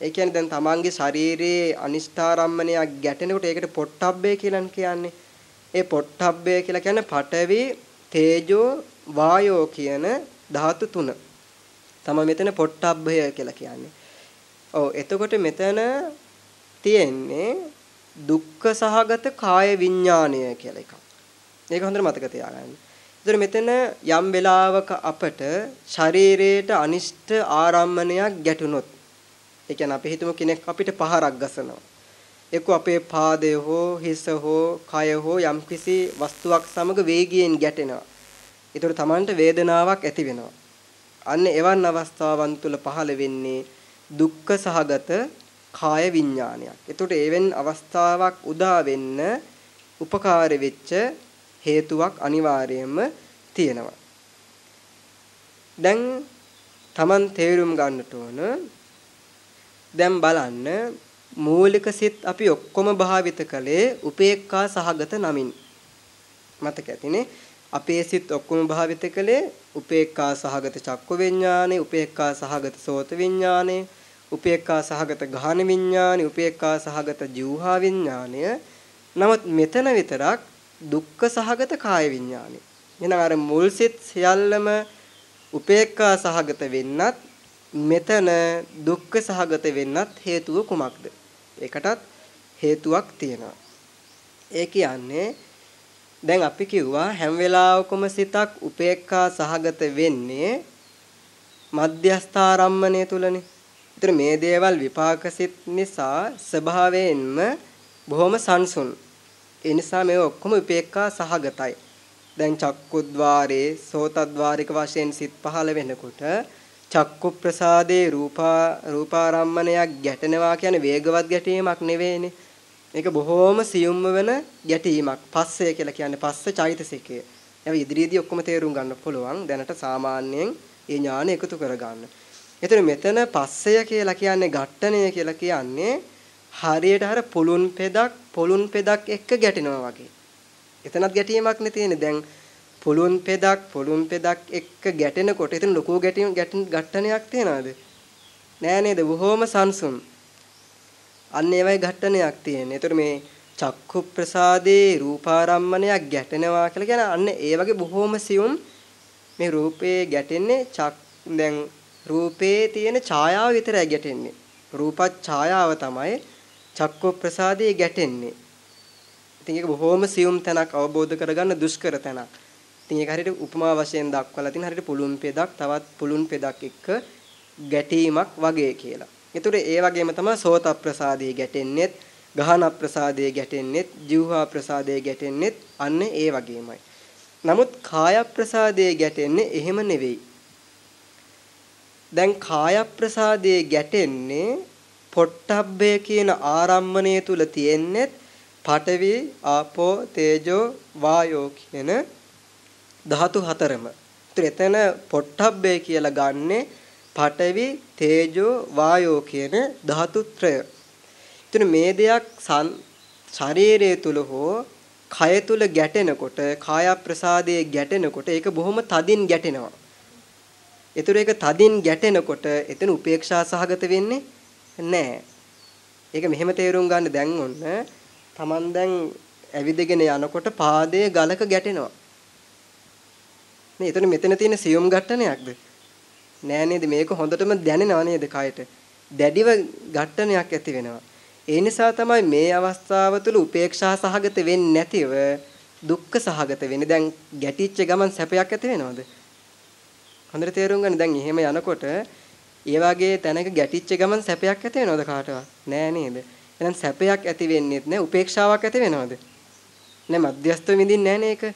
ඒ කියන්නේ දැන් තමන්ගේ ශරීරයේ අනිෂ්ඨාරම්මණයක් ගැටෙනකොට ඒකට පොට්ටබ්බේ කියලා කියන්නේ. ඒ පොට්ටබ්බේ කියලා කියන්නේ පඨවි, තේජෝ, වායෝ කියන ධාතු තුන. තමයි මෙතන පොට්ටබ්බය කියලා කියන්නේ. ඔව් එතකොට මෙතන තියෙන්නේ දුක්ඛ සහගත කාය විඥානය කියලා එකක්. ඒක හොඳට මතක තියාගන්න. ඒතර මෙතන යම් වෙලාවක අපට ශරීරයට අනිෂ්ට ආරම්මණයක් ගැටුනොත් ඒ කියන්නේ අපි හිතමු කෙනෙක් අපිට පහරක් ගසනවා. එක්ක අපේ පාදය හෝ හිස හෝ කය හෝ යම්කිසි වස්තුවක් සමග වේගයෙන් ගැටෙනවා. ඒතර Tamanට වේදනාවක් ඇති වෙනවා. අන්න එවන් අවස්ථාවන් තුල පහළ වෙන්නේ දුක්ඛ සහගත කාය විඥානයක්. එතකොට එවෙන් අවස්ථාවක් උදා වෙන්න උපකාර වෙච්ච හේතුවක් අනිවාර්යයෙන්ම තියෙනවා. දැන් Taman තේරුම් ගන්නට ඕන දැන් බලන්න මූලික සිත් අපි ඔක්කොම භාවිත කළේ උපේක්ඛා සහගත නමින්. මතක ඇතිනේ? අපේ සිත් ඔක්කොම භාවිත කළේ උපේක්ඛා සහගත චක්ක විඥානේ උපේක්ඛා සහගත සෝත විඥානේ උපේක්ඛා සහගත ගාහන විඥානේ උපේක්ඛා සහගත ජීවහා විඥානය. නමුත් මෙතන විතරක් දුක්ඛ සහගත කාය විඥානෙ. එහෙනම් අර මුල් සිත් සියල්ලම උපේක්ඛා සහගත වෙන්නත් මෙතන දුක්ඛ සහගත වෙන්නත් හේතුව කුමක්ද? ඒකටත් හේතුවක් තියෙනවා. ඒ කියන්නේ දැන් අපි කිව්වා හැම වෙලාවකම සිතක් උපේක්ඛා සහගත වෙන්නේ මධ්‍යස්ථාරම්මණය තුලනේ. ඒතර මේ දේවල් විපාක සිත් නිසා ස්වභාවයෙන්ම බොහොම සංසුන්. ඒ නිසා මේ ඔක්කොම උපේක්ඛා සහගතයි. දැන් චක්කුද්්වාරේ සෝතද්්වාරික වශයෙන් සිත් පහළ වෙනකොට චක්කු ප්‍රසාදේ රූපා රූපාරම්මණයක් ගැටෙනවා කියන්නේ වේගවත් ගැටීමක් නෙවෙයිනේ. මේක බොහොම සියුම්ම වෙන ගැටීමක්. පස්සය කියලා කියන්නේ පස්ස චෛතසිකය. ඒවා ඉදිරියේදී ඔක්කොම තේරුම් ගන්න පුළුවන්. දැනට සාමාන්‍යයෙන් ඒ ඥාන එකතු කරගන්න. එතන මෙතන පස්සය කියලා කියන්නේ ඝට්ටණය කියලා කියන්නේ හරියට අර පුළුන් පෙදක් පුළුන් පෙදක් එක්ක ගැටෙනවා වගේ. එතනත් ගැටීමක් නේ තියෙන්නේ. දැන් පුළුන් පෙදක් පුළුන් පෙදක් එක්ක ගැටෙනකොට එතන ලොකු ගැටීම් ගැටණයක් තියනවාද? නෑ නේද? බොහොම සංසුන්. අන්න ඒවයි ඝට්ටනයක් තියෙන්නේ. ඒතර මේ චක්කු ප්‍රසාදේ රූපාරම්මණයක් ගැටෙනවා කියලා කියන අන්න ඒ වගේ බොහොම සියුම් මේ රූපේ ගැටෙන්නේ චක් දැන් රූපේ තියෙන ඡායාව විතරයි ගැටෙන්නේ. රූපත් ඡායාව තමයි චක්කු ප්‍රසාදේ ගැටෙන්නේ. ඉතින් ඒක බොහොම සියුම් තැනක් අවබෝධ කරගන්න දුෂ්කර තැනක්. ඉතින් ඒක හරියට උපමා වශයෙන් දක්වලා තියෙන හරියට පුළුන් පෙදක් තවත් පුළුන් පෙදක් එක්ක ගැටීමක් වගේ කියලා. ඒතර ඒ වගේම තමයි සෝත ප්‍රසාදයේ ගැටෙන්නේත්, ගහන ප්‍රසාදයේ ගැටෙන්නේත්, જીවහා ප්‍රසාදයේ ගැටෙන්නේත් අන්න ඒ වගේමයි. නමුත් කාය ප්‍රසාදයේ ගැටෙන්නේ එහෙම නෙවෙයි. දැන් කාය ප්‍රසාදයේ ගැටෙන්නේ පොට්ටබ්බය කියන ආරම්මණය තුල තියෙන්නේ පඨවි ආපෝ තේජෝ වායෝ කියන ධාතු හතරම. ඒතර එතන පොට්ටබ්බය කියලා ගන්නෙ පඨවි තේජෝ වායෝ කියන ධාතු ත්‍රය. එතන මේ දෙයක් ශරීරය තුල හෝ කය තුල ගැටෙනකොට කාය ප්‍රසාදයේ ගැටෙනකොට ඒක බොහොම තදින් ගැටෙනවා. ඒතර ඒක තදින් ගැටෙනකොට එතන උපේක්ෂා සහගත වෙන්නේ නැහැ. ඒක මෙහෙම තේරුම් ගන්න දැන් ඔන්න Taman දැන් ඇවිදගෙන යනකොට පාදයේ ගලක ගැටෙනවා. නේ එතන මෙතන තියෙන සියුම් ඝට්ටනයක්ද? නෑ නේද මේක හොඳටම දැනෙනව නේද කයට? දැඩිව ඝට්ටනයක් ඇති වෙනවා. ඒ නිසා තමයි මේ අවස්ථාව තුළ උපේක්ෂා සහගත වෙන්නේ නැතිව දුක්ඛ සහගත වෙන්නේ. දැන් ගැටිච්ච ගමන් සැපයක් ඇති වෙනවද? හොඳට තේරුම් ගන්න දැන් එහෙම යනකොට ඒ වගේ තැනක ගැටිච්ච ගමන් සැපයක් ඇති වෙනවද කාටවත්? නෑ නේද? එහෙනම් සැපයක් ඇති වෙන්නේත් නෑ උපේක්ෂාවක් ඇති වෙනවද? නෑ මධ්‍යස්ථ විඳින්නේ නෑනේ ඒක.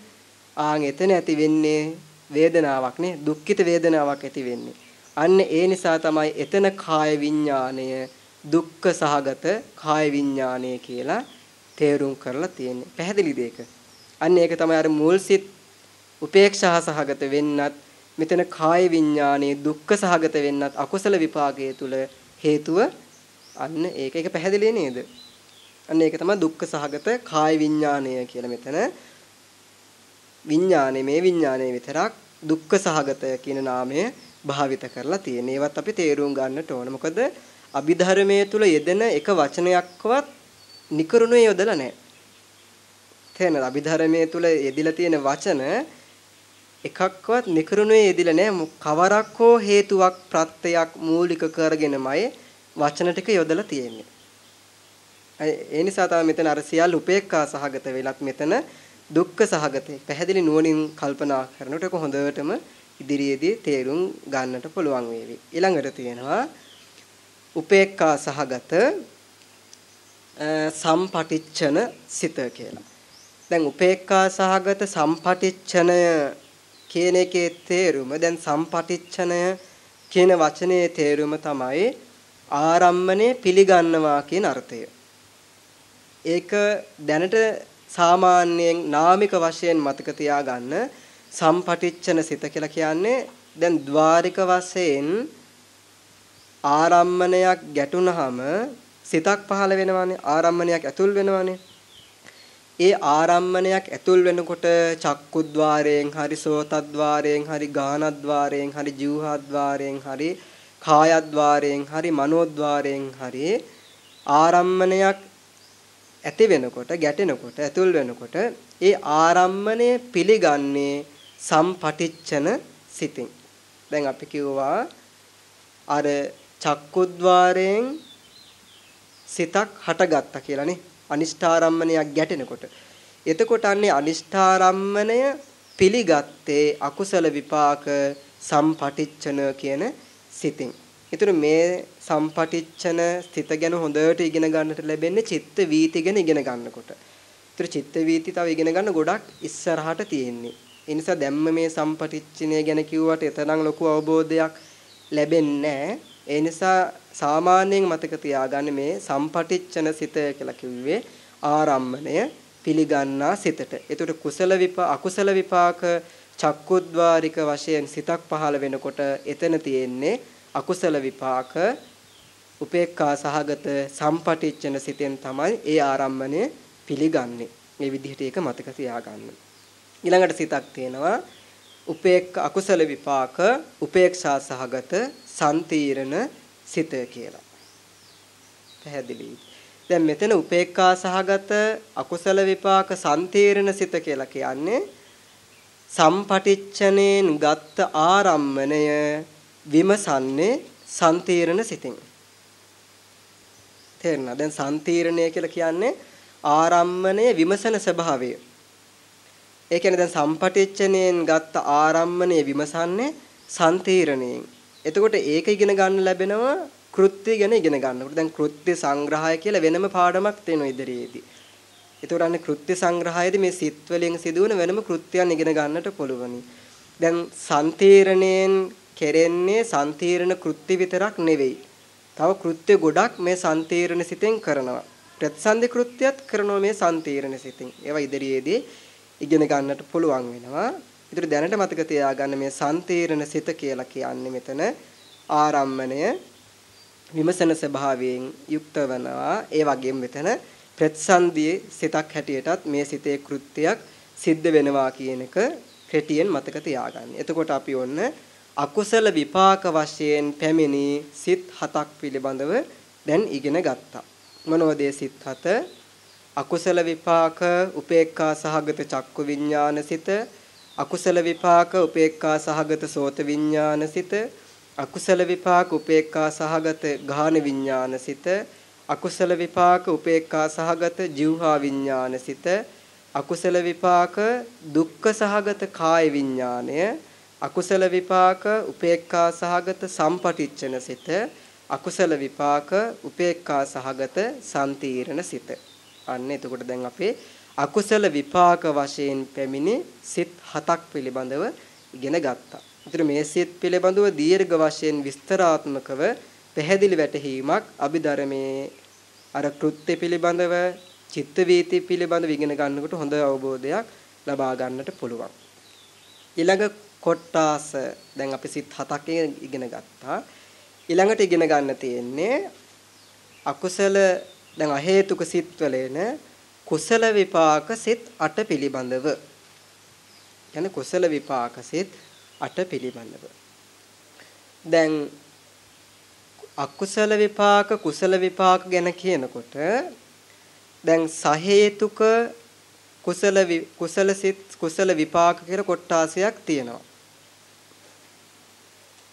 ආන් එතන ඇති වෙන්නේ වේදනාවක් නේ දුක්ඛිත වේදනාවක් ඇති වෙන්නේ. අන්න ඒ නිසා තමයි එතන කාය විඥාණය දුක්ඛ සහගත කාය විඥාණය කියලා තේරුම් කරලා තියෙන්නේ. පැහැදිලිද ඒක? අන්න ඒක තමයි අර මුල් සිත් උපේක්ෂා සහගත වෙන්නත් මෙතන කාය විඥානයේ දුක්ඛ සහගත වෙන්නත් අකුසල විපාකයේ තුල හේතුව අන්න ඒක ඒක පැහැදිලි නේද? අන්න ඒක තමයි දුක්ඛ සහගත කාය විඥානය කියලා මෙතන විඥානේ මේ විඥානේ විතරක් දුක්ඛ සහගත කියන නාමය භාවිත කරලා තියෙන. ඒවත් අපි තේරුම් ගන්නට ඕන. මොකද අභිධර්මයේ තුල යෙදෙන එක වචනයක්වත් නිකරුණේ යොදලා නැහැ. තේරෙනවද? අභිධර්මයේ තුල යෙදිලා තියෙන වචන එකක්වත් නිකරුණේ යෙදිලා නැහැ. කවරක් හෝ හේතුවක් ප්‍රත්‍යක් මූලික කරගෙනමයි වචන ටික යොදලා තියෙන්නේ. ඒ නිසා තමයි මෙතන අර සියල්ල උපේක්ඛා සහගත වෙලත් මෙතන දුක්ඛ සහගතේ පැහැදිලි නුවණින් කල්පනා කරනකොට ඒක හොඳටම ඉදිරියේදී තේරුම් ගන්නට පුළුවන් වේවි. ඊළඟට තියෙනවා උපේක්ඛා සහගත සම්පටිච්ඡන සිත කියලා. දැන් උපේක්ඛා සහගත සම්පටිච්ඡනය කියන එකේ තේරුම දැන් සම්පටිච්ඡනය කියන වචනේ තේරුම තමයි ආරම්මණය පිළිගන්නවා කියන අර්ථය. ඒක දැනට සාමාන්‍යයෙන් නාමික වශයෙන් මතක තියාගන්න සම්පටිච්ඡන සිත කියලා කියන්නේ දැන් ద్వාරික වශයෙන් ආරම්මණයක් ගැටුනහම සිතක් පහළ වෙනවානේ ආරම්මණයක් ඇතුල් වෙනවානේ. ඒ ආරම්මණයක් ඇතුල් වෙනකොට චක්කුද්්වාරයෙන් හරි සෝතද්්වාරයෙන් හරි ගානද්්වාරයෙන් හරි ජීවහද්්වාරයෙන් හරි කායද්්වාරයෙන් හරි මනෝද්්වාරයෙන් හරි ආරම්මණයක් ඇති වෙනකොට ගැටෙනකොට ඇතුල් වෙනකොට ඒ ආරම්මණය පිළිගන්නේ සම්පටිච්ඡන සිතින්. දැන් අපි කිව්වා අර චක්කුද්්වාරයෙන් සිතක් හටගත්තා කියලානේ. අනිෂ්ඨාරම්මණයක් ගැටෙනකොට. එතකොට අන්නේ අනිෂ්ඨාරම්මණය පිළිගත්තේ අකුසල විපාක සම්පටිච්ඡන කියන සිතින්. ඒතර මේ සම්පටිච්ඡන ස්ථිත ගැන හොඳට ඉගෙන ගන්නට ලැබෙන්නේ චිත්ත වීති ගැන ඉගෙන ගන්නකොට. ඒතර චිත්ත වීති තව ඉගෙන ගන්න ගොඩක් ඉස්සරහට තියෙන්නේ. ඒ නිසා දැම්ම මේ සම්පටිච්ඡනය ගැන කිව්වට එතරම් ලොකු අවබෝධයක් ලැබෙන්නේ ඒ නිසා සාමාන්‍යයෙන් මතක තියාගන්න මේ සම්පටිච්ඡන සිත කියලා කිව්වේ ආරම්මණය පිළිගන්නා සිතට. ඒතකොට කුසල විපා අකුසල විපාක චක්කුද්්වාරික වශයෙන් සිතක් පහළ වෙනකොට එතන තියෙන්නේ අකුසල විපාක උපේක්ඛා සහගත සම්පටිච්ඡන සිතෙන් තමයි ඒ ආරම්මණය පිළිගන්නේ. මේ විදිහට ඒක මතක තියාගන්න. ඊළඟට සිතක් තියෙනවා උපේක්ඛ අකුසල විපාක උපේක්ෂා සහගත සම්තීරණ සිත කියලා. පැහැදිලි. දැන් මෙතන උපේක්ඛා සහගත අකුසල විපාක සම්තීරණ සිත කියලා කියන්නේ සම්පටිච්ඡනේන් ගත්ත ආරම්මණය විමසන්නේ සම්තීරණ සිතින්. තේරෙනවද? දැන් සම්තීරණය කියලා කියන්නේ ආරම්මණය විමසන ස්වභාවය. ඒ කියන්නේ දැන් සම්පටිච්ඡනේන් ගත්ත ආරම්මණය විමසන්නේ සම්තීරණයෙන්. එතකොට ඒක ඉගෙන ගන්න ලැබෙනවා කෘත්‍ය ගැන ඉගෙන ගන්නකොට. දැන් කෘත්‍ය සංග්‍රහය කියලා වෙනම පාඩමක් තියෙනවා ඉදිරියේදී. එතකොට අන්නේ කෘත්‍ය සංග්‍රහයේදී මේ සිත් වලින් සිදුවන වෙනම කෘත්‍යයන් ඉගෙන ගන්නට පුළුවනි. දැන් සම්තීරණයෙන් කෙරෙන්නේ සම්තීරණ කෘත්‍ය විතරක් නෙවෙයි. තව කෘත්‍ය ගොඩක් මේ සම්තීරණ සිතෙන් කරනවා. ප්‍රතිසන්දි කෘත්‍යයත් කරනවා මේ සම්තීරණ සිතෙන්. ඒවා ඉදිරියේදී ඉගෙන ගන්නට පුළුවන් වෙනවා. ඒතර දැනට මතක තියාගන්න මේ සම්තීරණ සිත කියලා කියන්නේ මෙතන ආරම්මණය විමසන ස්වභාවයෙන් යුක්ත වෙනවා. ඒ වගේම මෙතන ප්‍රතිසන්දියේ සිතක් හැටියටත් මේ සිතේ කෘත්‍යයක් සිද්ධ වෙනවා කියන එක කෙටියෙන් මතක තියාගන්න. එතකොට අපි ඔන්න අකුසල විපාක වශයෙන් පැමිණි සිත් හතක් පිළිබඳව දැන් ඉගෙන ගත්තා. මොනවද සිත් හත? අකුසල විපාක උපේක්ඛා සහගත චක්කු විඥාන සිත, අකුසල විපාක උපේක්ඛා සහගත සෝත විඥාන සිත, අකුසල විපාක උපේක්ඛා සහගත ගාහන විඥාන සිත, අකුසල විපාක උපේක්ඛා සහගත જીවහා විඥාන සිත, අකුසල විපාක දුක්ඛ සහගත කාය විඥානය අකුසල විපාක උපේක්ඛා සහගත සම්පටිච්ඡන සිත අකුසල විපාක උපේක්ඛා සහගත සම්තීරණ සිත අන්න එතකොට දැන් අපේ අකුසල විපාක වශයෙන් පැමිණි සිත් හතක් පිළිබඳව ඉගෙන ගත්තා. ඉතින් මේ සිත් පිළිබඳව දීර්ඝ වශයෙන් විස්තරාත්මකව පැහැදිලි වැටහීමක් අභිධර්මයේ අර කෘත්‍ය පිළිබඳව චිත්ත වීති පිළිබඳව ඉගෙන ගන්නකොට හොඳ අවබෝධයක් ලබා ගන්නට පුළුවන්. ඊළඟ කොට්ටාස දැන් අපි සිත් හතක් ඉගෙන ගත්තා. ඊළඟට ඉගෙන ගන්න තියෙන්නේ අකුසල දැන් අහේතුක සිත්වල එන කුසල විපාක සිත් 8 පිළිබඳව. කියන්නේ කුසල විපාක සිත් 8 පිළිබඳව. දැන් අකුසල විපාක කුසල විපාක ගැන කියනකොට දැන් සහේතුක කුසල කුසල සිත් කුසල විපාක කියලා කොටාසයක් තියෙනවා.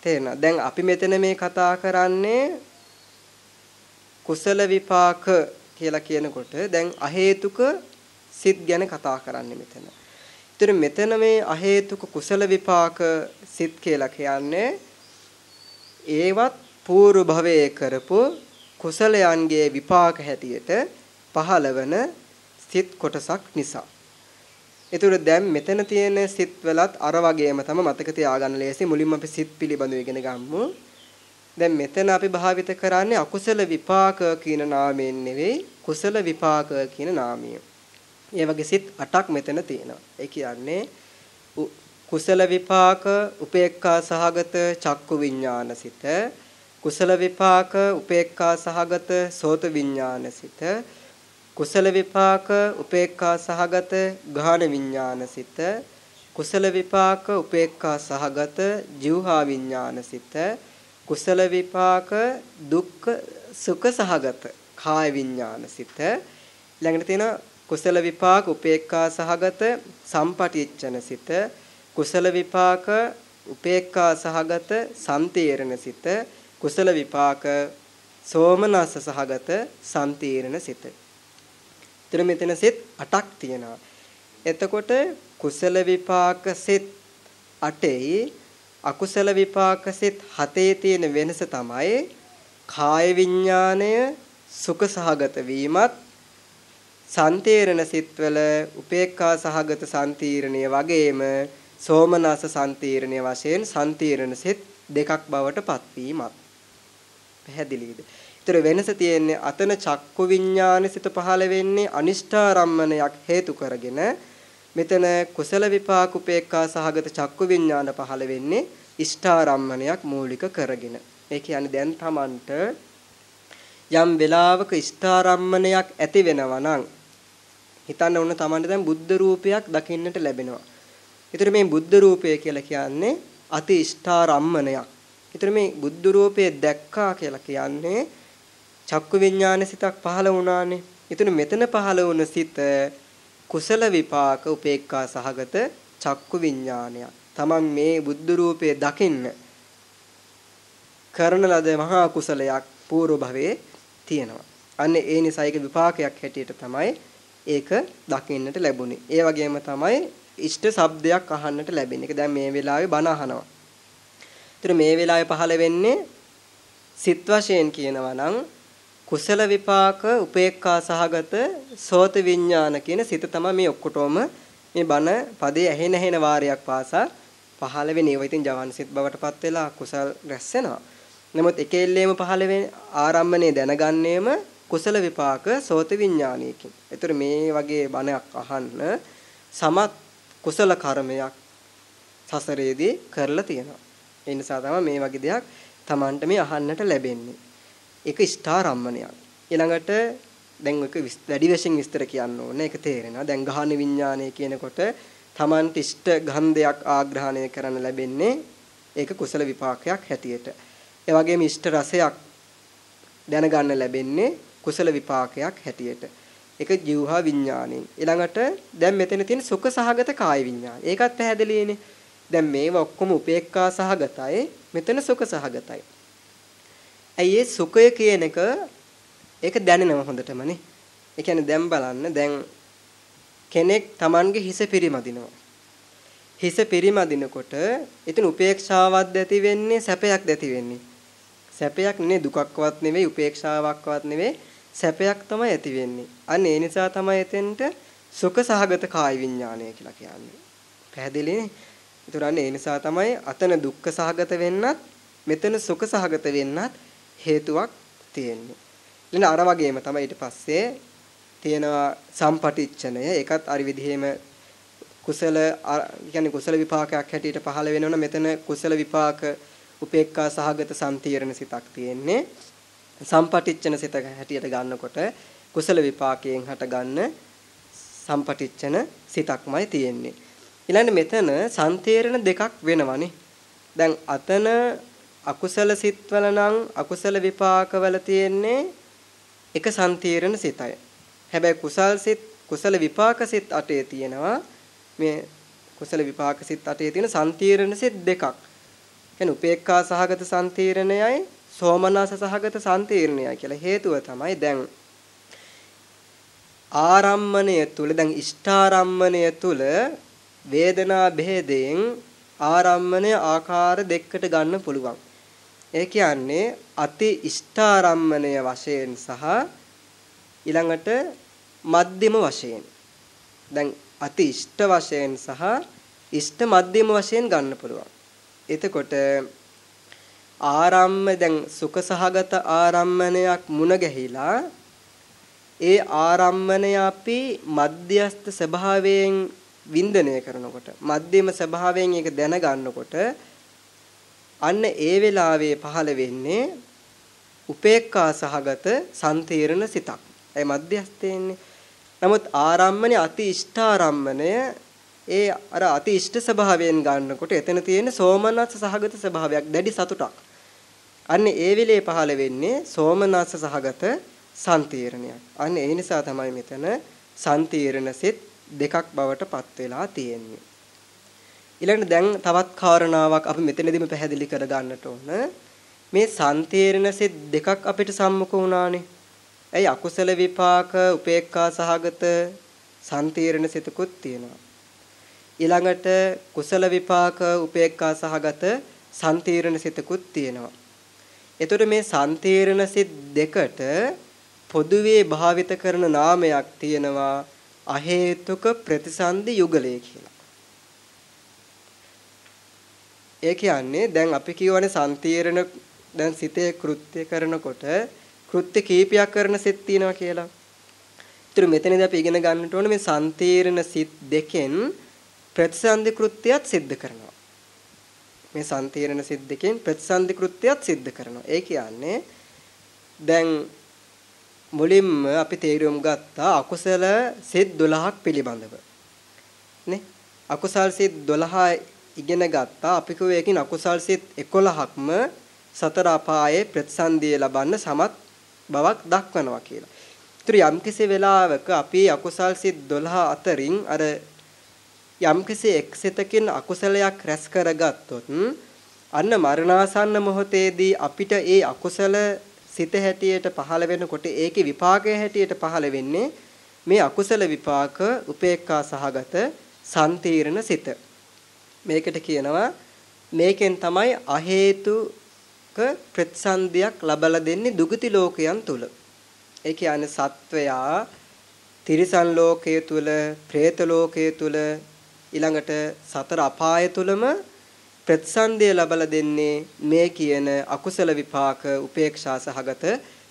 තේරෙනවද? දැන් අපි මෙතන මේ කතා කරන්නේ කුසල විපාක කියලා කියනකොට දැන් අහේතුක සිත් ගැන කතා කරන්නේ මෙතන. ඒතර මෙතන මේ අහේතුක කුසල විපාක සිත් කියලා කියන්නේ ඒවත් పూర్ව භවයේ කරපු කුසලයන්ගේ විපාක හැටියට පහළවන සිත් කොටසක් නිසා. ඒතර දැන් මෙතන තියෙන සිත් වලත් අර වගේම තම මතක තියාගන්න ලේසි මුලින්ම අපි සිත් පිළිබඳව ඉගෙන ගමු. දැන් මෙතන අපි භාවිත කරන්නේ අකුසල විපාක කියන නාමයෙන් නෙවෙයි කුසල විපාක කියන නාමයෙන්. ඒ වගේ සිත් 8ක් මෙතන තියෙනවා. ඒ කියන්නේ කුසල විපාක උපේක්ඛා සහගත චක්කු විඥාන සිත කුසල විපාක උපේක්ඛා සහගත සෝත විඥාන සිත කුසල විපාක උපේක්ඛා සහගත ගාහන විඥානසිත කුසල විපාක උපේක්ඛා සහගත ජීවහා විඥානසිත කුසල විපාක දුක්ඛ සුඛ සහගත කාය විඥානසිත ළඟට තියෙන කුසල විපාක උපේක්ඛා සහගත සම්පටිච්ඡනසිත කුසල විපාක උපේක්ඛා සහගත සම්තීරණසිත කුසල විපාක සෝමනස්ස සහගත සම්තීරණසිත එතන මෙතන සෙත් 8ක් තියෙනවා. එතකොට කුසල විපාක සෙත් 8යි අකුසල විපාක සෙත් 7ේ තියෙන වෙනස තමයි කාය විඥාණය සුඛ සහගත වීමත් සන්තීරණ සිත්වල උපේක්ඛා සහගත සන්තීරණය වගේම සෝමනස සන්තීරණය වශයෙන් සන්තීරණ සිත් දෙකක් බවට පත්වීමත් පැහැදිලිද ඒතර වෙනස තියෙන්නේ අතන චක්කු විඥානසිත පහළ වෙන්නේ අනිෂ්ඨාරම්මණයක් හේතු කරගෙන මෙතන කුසල විපාක උපේක්ඛා සහගත චක්කු විඥාන පහළ වෙන්නේ ඉෂ්ඨාරම්මණයක් මූලික කරගෙන. ඒ කියන්නේ දැන් Tamanට යම් වෙලාවක ඉෂ්ඨාරම්මණයක් ඇති වෙනවා නම් හිතන්න ඕන Tamanට දැන් බුද්ධ රූපයක් දකින්නට ලැබෙනවා. ඒතර මේ බුද්ධ රූපය කියලා කියන්නේ අති ඉෂ්ඨාරම්මණයක්. ඒතර මේ බුද්ධ රූපය දැක්කා කියලා කියන්නේ චක්කු විඥාන සිතක් පහළ වුණානේ. එතන මෙතන පහළ වුණ සිත කුසල විපාක උපේක්ඛා සහගත චක්කු විඥානයක්. Taman මේ බුද්ධ රූපයේ දකින්න කරන ලද මහා කුසලයක් పూర్ව භවයේ තියෙනවා. අන්න ඒ නිසා ඒක විපාකයක් හැටියට තමයි ඒක දකින්නට ලැබුණේ. ඒ වගේම තමයි ඉෂ්ට ශබ්දයක් අහන්නට ලැබෙන්නේ. ඒක දැන් මේ වෙලාවේ බණ අහනවා. ඒතර මේ වෙලාවේ පහළ වෙන්නේ සිත් වශයෙන් කියනවා නම් කුසල විපාක උපේක්ඛා සහගත සෝත විඥාන කියන සිත තමයි මේ ඔක්කොටම මේ බණ පදේ ඇහෙන ඇහෙන වාරයක් පාසා පහළ වෙන්නේ. ඒවා ඉතින් ජවන් සිත් බවටපත් වෙලා කුසල් රැස් වෙනවා. නමුත් එකෙල්ලේම පහළ වෙන ආරම්භනේ දැනගන්නේම කුසල විපාක සෝත විඥානයකින්. ඒතර මේ වගේ බණක් අහන්න සමත් කුසල කර්මයක් සසරේදී කරලා තියෙනවා. ඒ නිසා තමයි මේ වගේ දෙයක් Tamanට මේ අහන්නට ලැබෙන්නේ. ඒක ඉෂ්ඨාරම්මණයක්. ඊළඟට දැන් ඔක වැඩි වශයෙන් විස්තර කියන්න ඕනේ. ඒක තේරෙනවා. දැන් ගහන විඥානය කියනකොට Tamanට ඉෂ්ඨ ගන්ධයක් ආග්‍රහණය කරන්න ලැබෙන්නේ ඒක කුසල විපාකයක් හැටියට. ඒ වගේම ඉෂ්ඨ රසයක් දැනගන්න ලැබෙන්නේ කුසල විපාකයක් හැටියට. ඒක ජීවහා විඥාණයෙන්. ඊළඟට දැන් මෙතන තියෙන සුඛ සහගත කාය විඥාන. ඒකත් පැහැදිලිනේ. දැන් මේවා ඔක්කොම උපේක්ඛා සහගතයි. මෙතන සුඛ සහගතයි. ඇයි ඒ සුඛය කියන එක ඒක දැනෙනව හොඳටමනේ. ඒ කියන්නේ දැන් බලන්න දැන් කෙනෙක් Tamanගේ හිස පිරිමදිනවා. හිස පිරිමදිනකොට එතන උපේක්ෂාවක් ඇති වෙන්නේ සැපයක් ඇති වෙන්නේ. සැපයක් නෙවෙයි දුකක්වත් නෙවෙයි උපේක්ෂාවක්වත් නෙවෙයි සැපයක් තමයි ඇති වෙන්නේ. අන්න ඒ නිසා තමයි එතෙන්ට සුඛ සහගත කාය විඥානය කියලා කියන්නේ. පැහැදිලිනේ? ඒතරන්නේ ඒ නිසා තමයි අතන දුක්ඛ සහගත වෙන්නත් මෙතන සුඛ සහගත වෙන්නත් හේතුවක් තියෙන්නේ. ඊළඟ අර වගේම තමයි ඊට පස්සේ තියෙනවා සම්පටිච්ඡනය. ඒකත් අර විදිහේම කුසල කියන්නේ කුසල විපාකයක් හැටියට පහළ වෙනවනේ මෙතන කුසල විපාක උපේක්ඛා සහගත සම්තීරණ සිතක් තියෙන්නේ. සම්පටිච්ඡන සිත හැටියට ගන්නකොට කුසල විපාකයෙන් හටගන්න සම්පටිච්ඡන සිතක්මයි තියෙන්නේ. ඊළඟට මෙතන සම්තේරණ දෙකක් වෙනවනේ. දැන් අතන අකුසල සිත්වල නම් අකුසල විපාකවල තියෙන්නේ එක සම්තේරණ සිතයි. හැබැයි කුසල් සිත් කුසල විපාක සිත් අටේ තියෙනවා මේ කුසල විපාක සිත් අටේ තියෙන සම්තීරණ සිත් දෙකක්. කියන්නේ උපේක්ඛා සහගත සම්තීරණයයි සෝමනස සහගත සම්තීරණයයි කියලා හේතුව තමයි දැන් ආරම්මණය තුල දැන් ඉෂ්ඨාරම්මණය තුල වේදනා බෙහෙදයෙන් ආරම්මණය ආකාර දෙකකට ගන්න පුළුවන්. ඒ කියන්නේ අති ඉෂ්ඨාරම්මණය වශයෙන් සහ ඊළඟට මධ්‍යම වශයෙන්. දැන් අති ඉෂ්ඨ වශයෙන් සහ ඉෂ්ඨ මධ්‍යම වශයෙන් ගන්න පුළුවන්. එතකොට ආරම්ම දැන් සුඛ සහගත ආරම්මණයක් මුණ ගැහිලා ඒ ආරම්මණය අපි මධ්‍යස්ත ස්වභාවයෙන් වින්දනය කරනකොට මධ්‍යම ස්වභාවයෙන් ඒක දැනගන්නකොට අන්න ඒ වෙලාවේ පහළ වෙන්නේ උපේක්ඛා සහගත සම්තීර්ණ සිතක්. ඒ මධ්‍යස්තේන්නේ. නමුත් ආරම්මණය අති ඉෂ්ඨාරම්මණය ඒ අර අති ඉෂ්ට ස්වභාවයෙන් ගන්නකොට එතන තියෙන සෝමනස්ස සහගත ස්වභාවයක් දැඩි සතුටක්. අන්න ඒ විලේ පහළ වෙන්නේ සෝමනස්ස සහගත සම්තීරණයක්. අන්න ඒ නිසා තමයි මෙතන සම්තීරණ සිත් දෙකක් බවට පත් වෙලා තියෙන්නේ. ඊළඟට දැන් තවත් කාරණාවක් අපි මෙතනදීම පැහැදිලි කර ගන්නට ඕන. මේ සම්තීරණ සිත් දෙකක් අපිට සම්මුඛ වුණානේ. ඇයි අකුසල විපාක උපේක්ඛා සහගත සම්තීරණ සිතකුත් තියෙනවා. ඊළඟට කුසල විපාක උපේක්ඛා සහගත සම්තීරණ සිතකුත් තියෙනවා. එතකොට මේ සම්තීරණ සිත් දෙකට පොදුවේ භාවිත කරන නාමයක් තියෙනවා අහේතුක ප්‍රතිසන්දි යුගලය කියලා. ඒ කියන්නේ දැන් අපි කියවනේ සම්තීරණ දැන් සිතේ කෘත්‍ය කරනකොට කෘත්‍ය කීපයක් කරන සිත් තියෙනවා කියලා. ඒතර මෙතනදී අපි ඉගෙන ගන්නට ඕනේ මේ සම්තීරණ සිත් දෙකෙන් ප්‍රතිසන්දි කෘත්‍යයත් සිද්ධ කරනවා. මේ සම්තීරණ සිත් දෙකෙන් ප්‍රතිසන්දි කෘත්‍යයත් සිද්ධ කරනවා. ඒ කියන්නේ දැන් මුලින්ම අපි තේරුම් ගත්තා අකුසල සිත් 12ක් පිළිබඳව. නේ? අකුසල් සිත් 12 ඉගෙන ගත්තා. අපි කිව්ව එකකින් අකුසල් සිත් 11ක්ම සතර අපායේ ප්‍රතිසන්දිය ලබන්න සමත් බවක් දක්වනවා කියලා. ඒතර යම්කිසි වෙලාවක අපි අකුසල් සිත් 12 අතරින් අර යම්කිසි එක් සිතකින් අකුසලයක් රැස් කරගත්තොත් අන්න මරණාසන්න මොහොතේදී අපිට ඒ අකුසල සිත හැටියට පහළ වෙනකොට ඒකේ විපාකයේ හැටියට පහළ වෙන්නේ මේ අකුසල විපාක උපේක්ඛා සහගත සම්තීර්ණ සිත. මේකට කියනවා මේකෙන් තමයි අහේතුක ප්‍රතිසන්දියක් ලබලා දෙන්නේ දුගති ලෝකයන් තුල. ඒ කියන්නේ සත්වයා තිරිසන් ලෝකයේ තුල, പ്രേත ලෝකයේ තුල ඊළඟට සතර අපාය තුලම ප්‍රතිසන්දිය ලබලා දෙන්නේ මේ කියන අකුසල විපාක උපේක්ෂා සහගත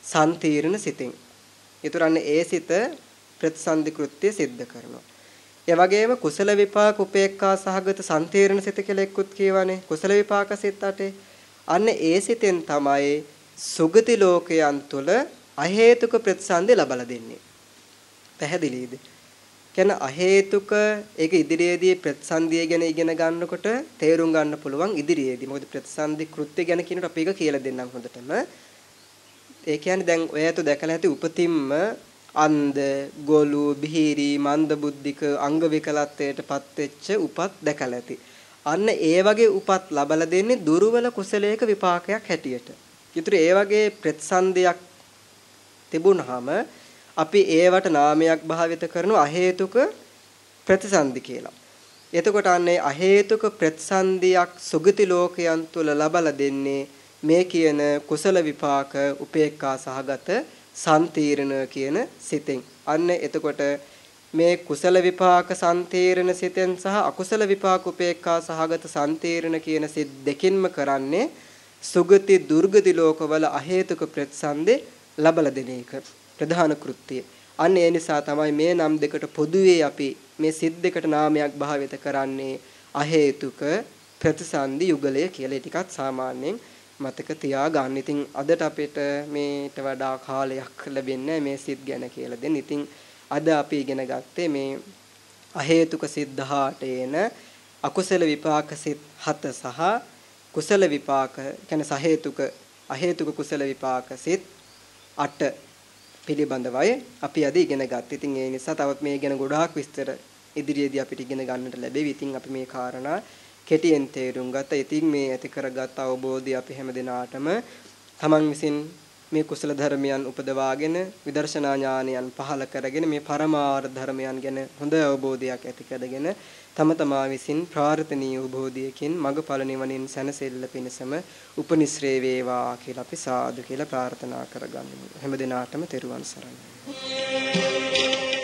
සම්තීර්ණ සිතින්. ඊතරන්නේ ඒ සිත ප්‍රතිසන්දි කෘත්‍ය સિદ્ધ කරනවා. ඒ වගේම කුසල විපාක උපේක්ඛා සහගත සම්තීර්ණ සිත කියලා එක්කුත් කියවනේ. කුසල විපාක සිත අටේ. අන්න ඒ සිතෙන් තමයි සුගති ලෝකයන් තුල අහේතුක ප්‍රතිසන්දි ලබලා දෙන්නේ. පැහැදිලිද? කියන අහේතුක ඒක ඉදිරියේදී ප්‍රතිසන්දිය ගැන ඉගෙන ගන්නකොට තේරුම් ගන්න පුළුවන් ඉදිරියේදී. මොකද ප්‍රතිසන්දි කෘත්‍ය ගැන කියනකොට අපි ඒක කියලා දෙන්නම් හොඳටම. ඒ කියන්නේ දැන් ඔයatu දැකලා ඇති උපතින්ම අන්ධ, ගොළු, බිහිරි, මන්ද බුද්ධික, අංග විකලත්වයට පත්වෙච්ච උපත් දැකලා ඇති. අන්න ඒ වගේ උපත් ලබලා දෙන්නේ දුර්වල කුසලයක විපාකයක් හැටියට. ඊටු ඒ වගේ ප්‍රතිසන්දියක් තිබුණාම අපි ඒවට නාමයක් භාවිත කරනවා අහේතුක ප්‍රතිසන්දි කියලා. එතකොට අන්නේ අහේතුක ප්‍රතිසන්දියක් සුගති ලෝකයන් තුල ලබලා දෙන්නේ මේ කියන කුසල විපාක උපේක්ඛා සහගත සම්තීරණ කියන සිතෙන්. අන්න එතකොට මේ කුසල විපාක සම්තීරණ සිතෙන් සහ අකුසල විපාක උපේක්ඛා සහගත සම්තීරණ කියන සිත් දෙකින්ම කරන්නේ සුගති දුර්ගති ලෝකවල අහේතුක ප්‍රතිසන්දේ ලබලා දෙන එක. ප්‍රධාන කෘත්‍යය. අන්න ඒ නිසා තමයි මේ නම් දෙකට පොදුවේ අපි මේ සිත් දෙකට නාමයක් භාවිත කරන්නේ අහේතුක ප්‍රතිසන්දි යුගලය කියලා. ටිකක් සාමාන්‍යයෙන් මතක තියාගන්න. ඉතින් අදට අපිට මේට වඩා කාලයක් ලැබෙන්නේ මේ සිත් ගැන කියලා දෙන්න. ඉතින් අද අපි ඉගෙන ගත්තේ මේ අහේතුක සිත් 18 එන අකුසල විපාක සිත් 7 සහ කුසල විපාක කියන්නේ සහේතුක අහේතුක කුසල විපාක සිත් 8 පිළිබඳවයි අපි අද ඉගෙන ගත්තේ. ඉතින් ඒ නිසා තවත් මේ ගැන ගොඩාක් විස්තර ඉදිරියේදී අපිට ඉගෙන ගන්නට ලැබෙවි. ඉතින් අපි මේ කාරණා කෙටියෙන් තේරුම් ගත්තා. ඉතින් මේ ඇති කරගත් අවබෝධය අපි හැමදෙනාටම තමන් විසින් මේ කුසල ධර්මයන් උපදවාගෙන විදර්ශනා ඥානයන් පහළ කරගෙන මේ පරමාර්ථ ධර්මයන් ගැන හොඳ අවබෝධයක් ඇති කරගෙන තම තමා විසින් ප්‍රාර්ථනීය උභෝධියකින් මගඵල නිවනින් සැනසෙල්ල පිණසම උපනිශ්‍රේ වේවා කියලා අපි සාදු කියලා ප්‍රාර්ථනා කරගන්නවා. හැම දිනාටම තෙරුවන් සරණයි.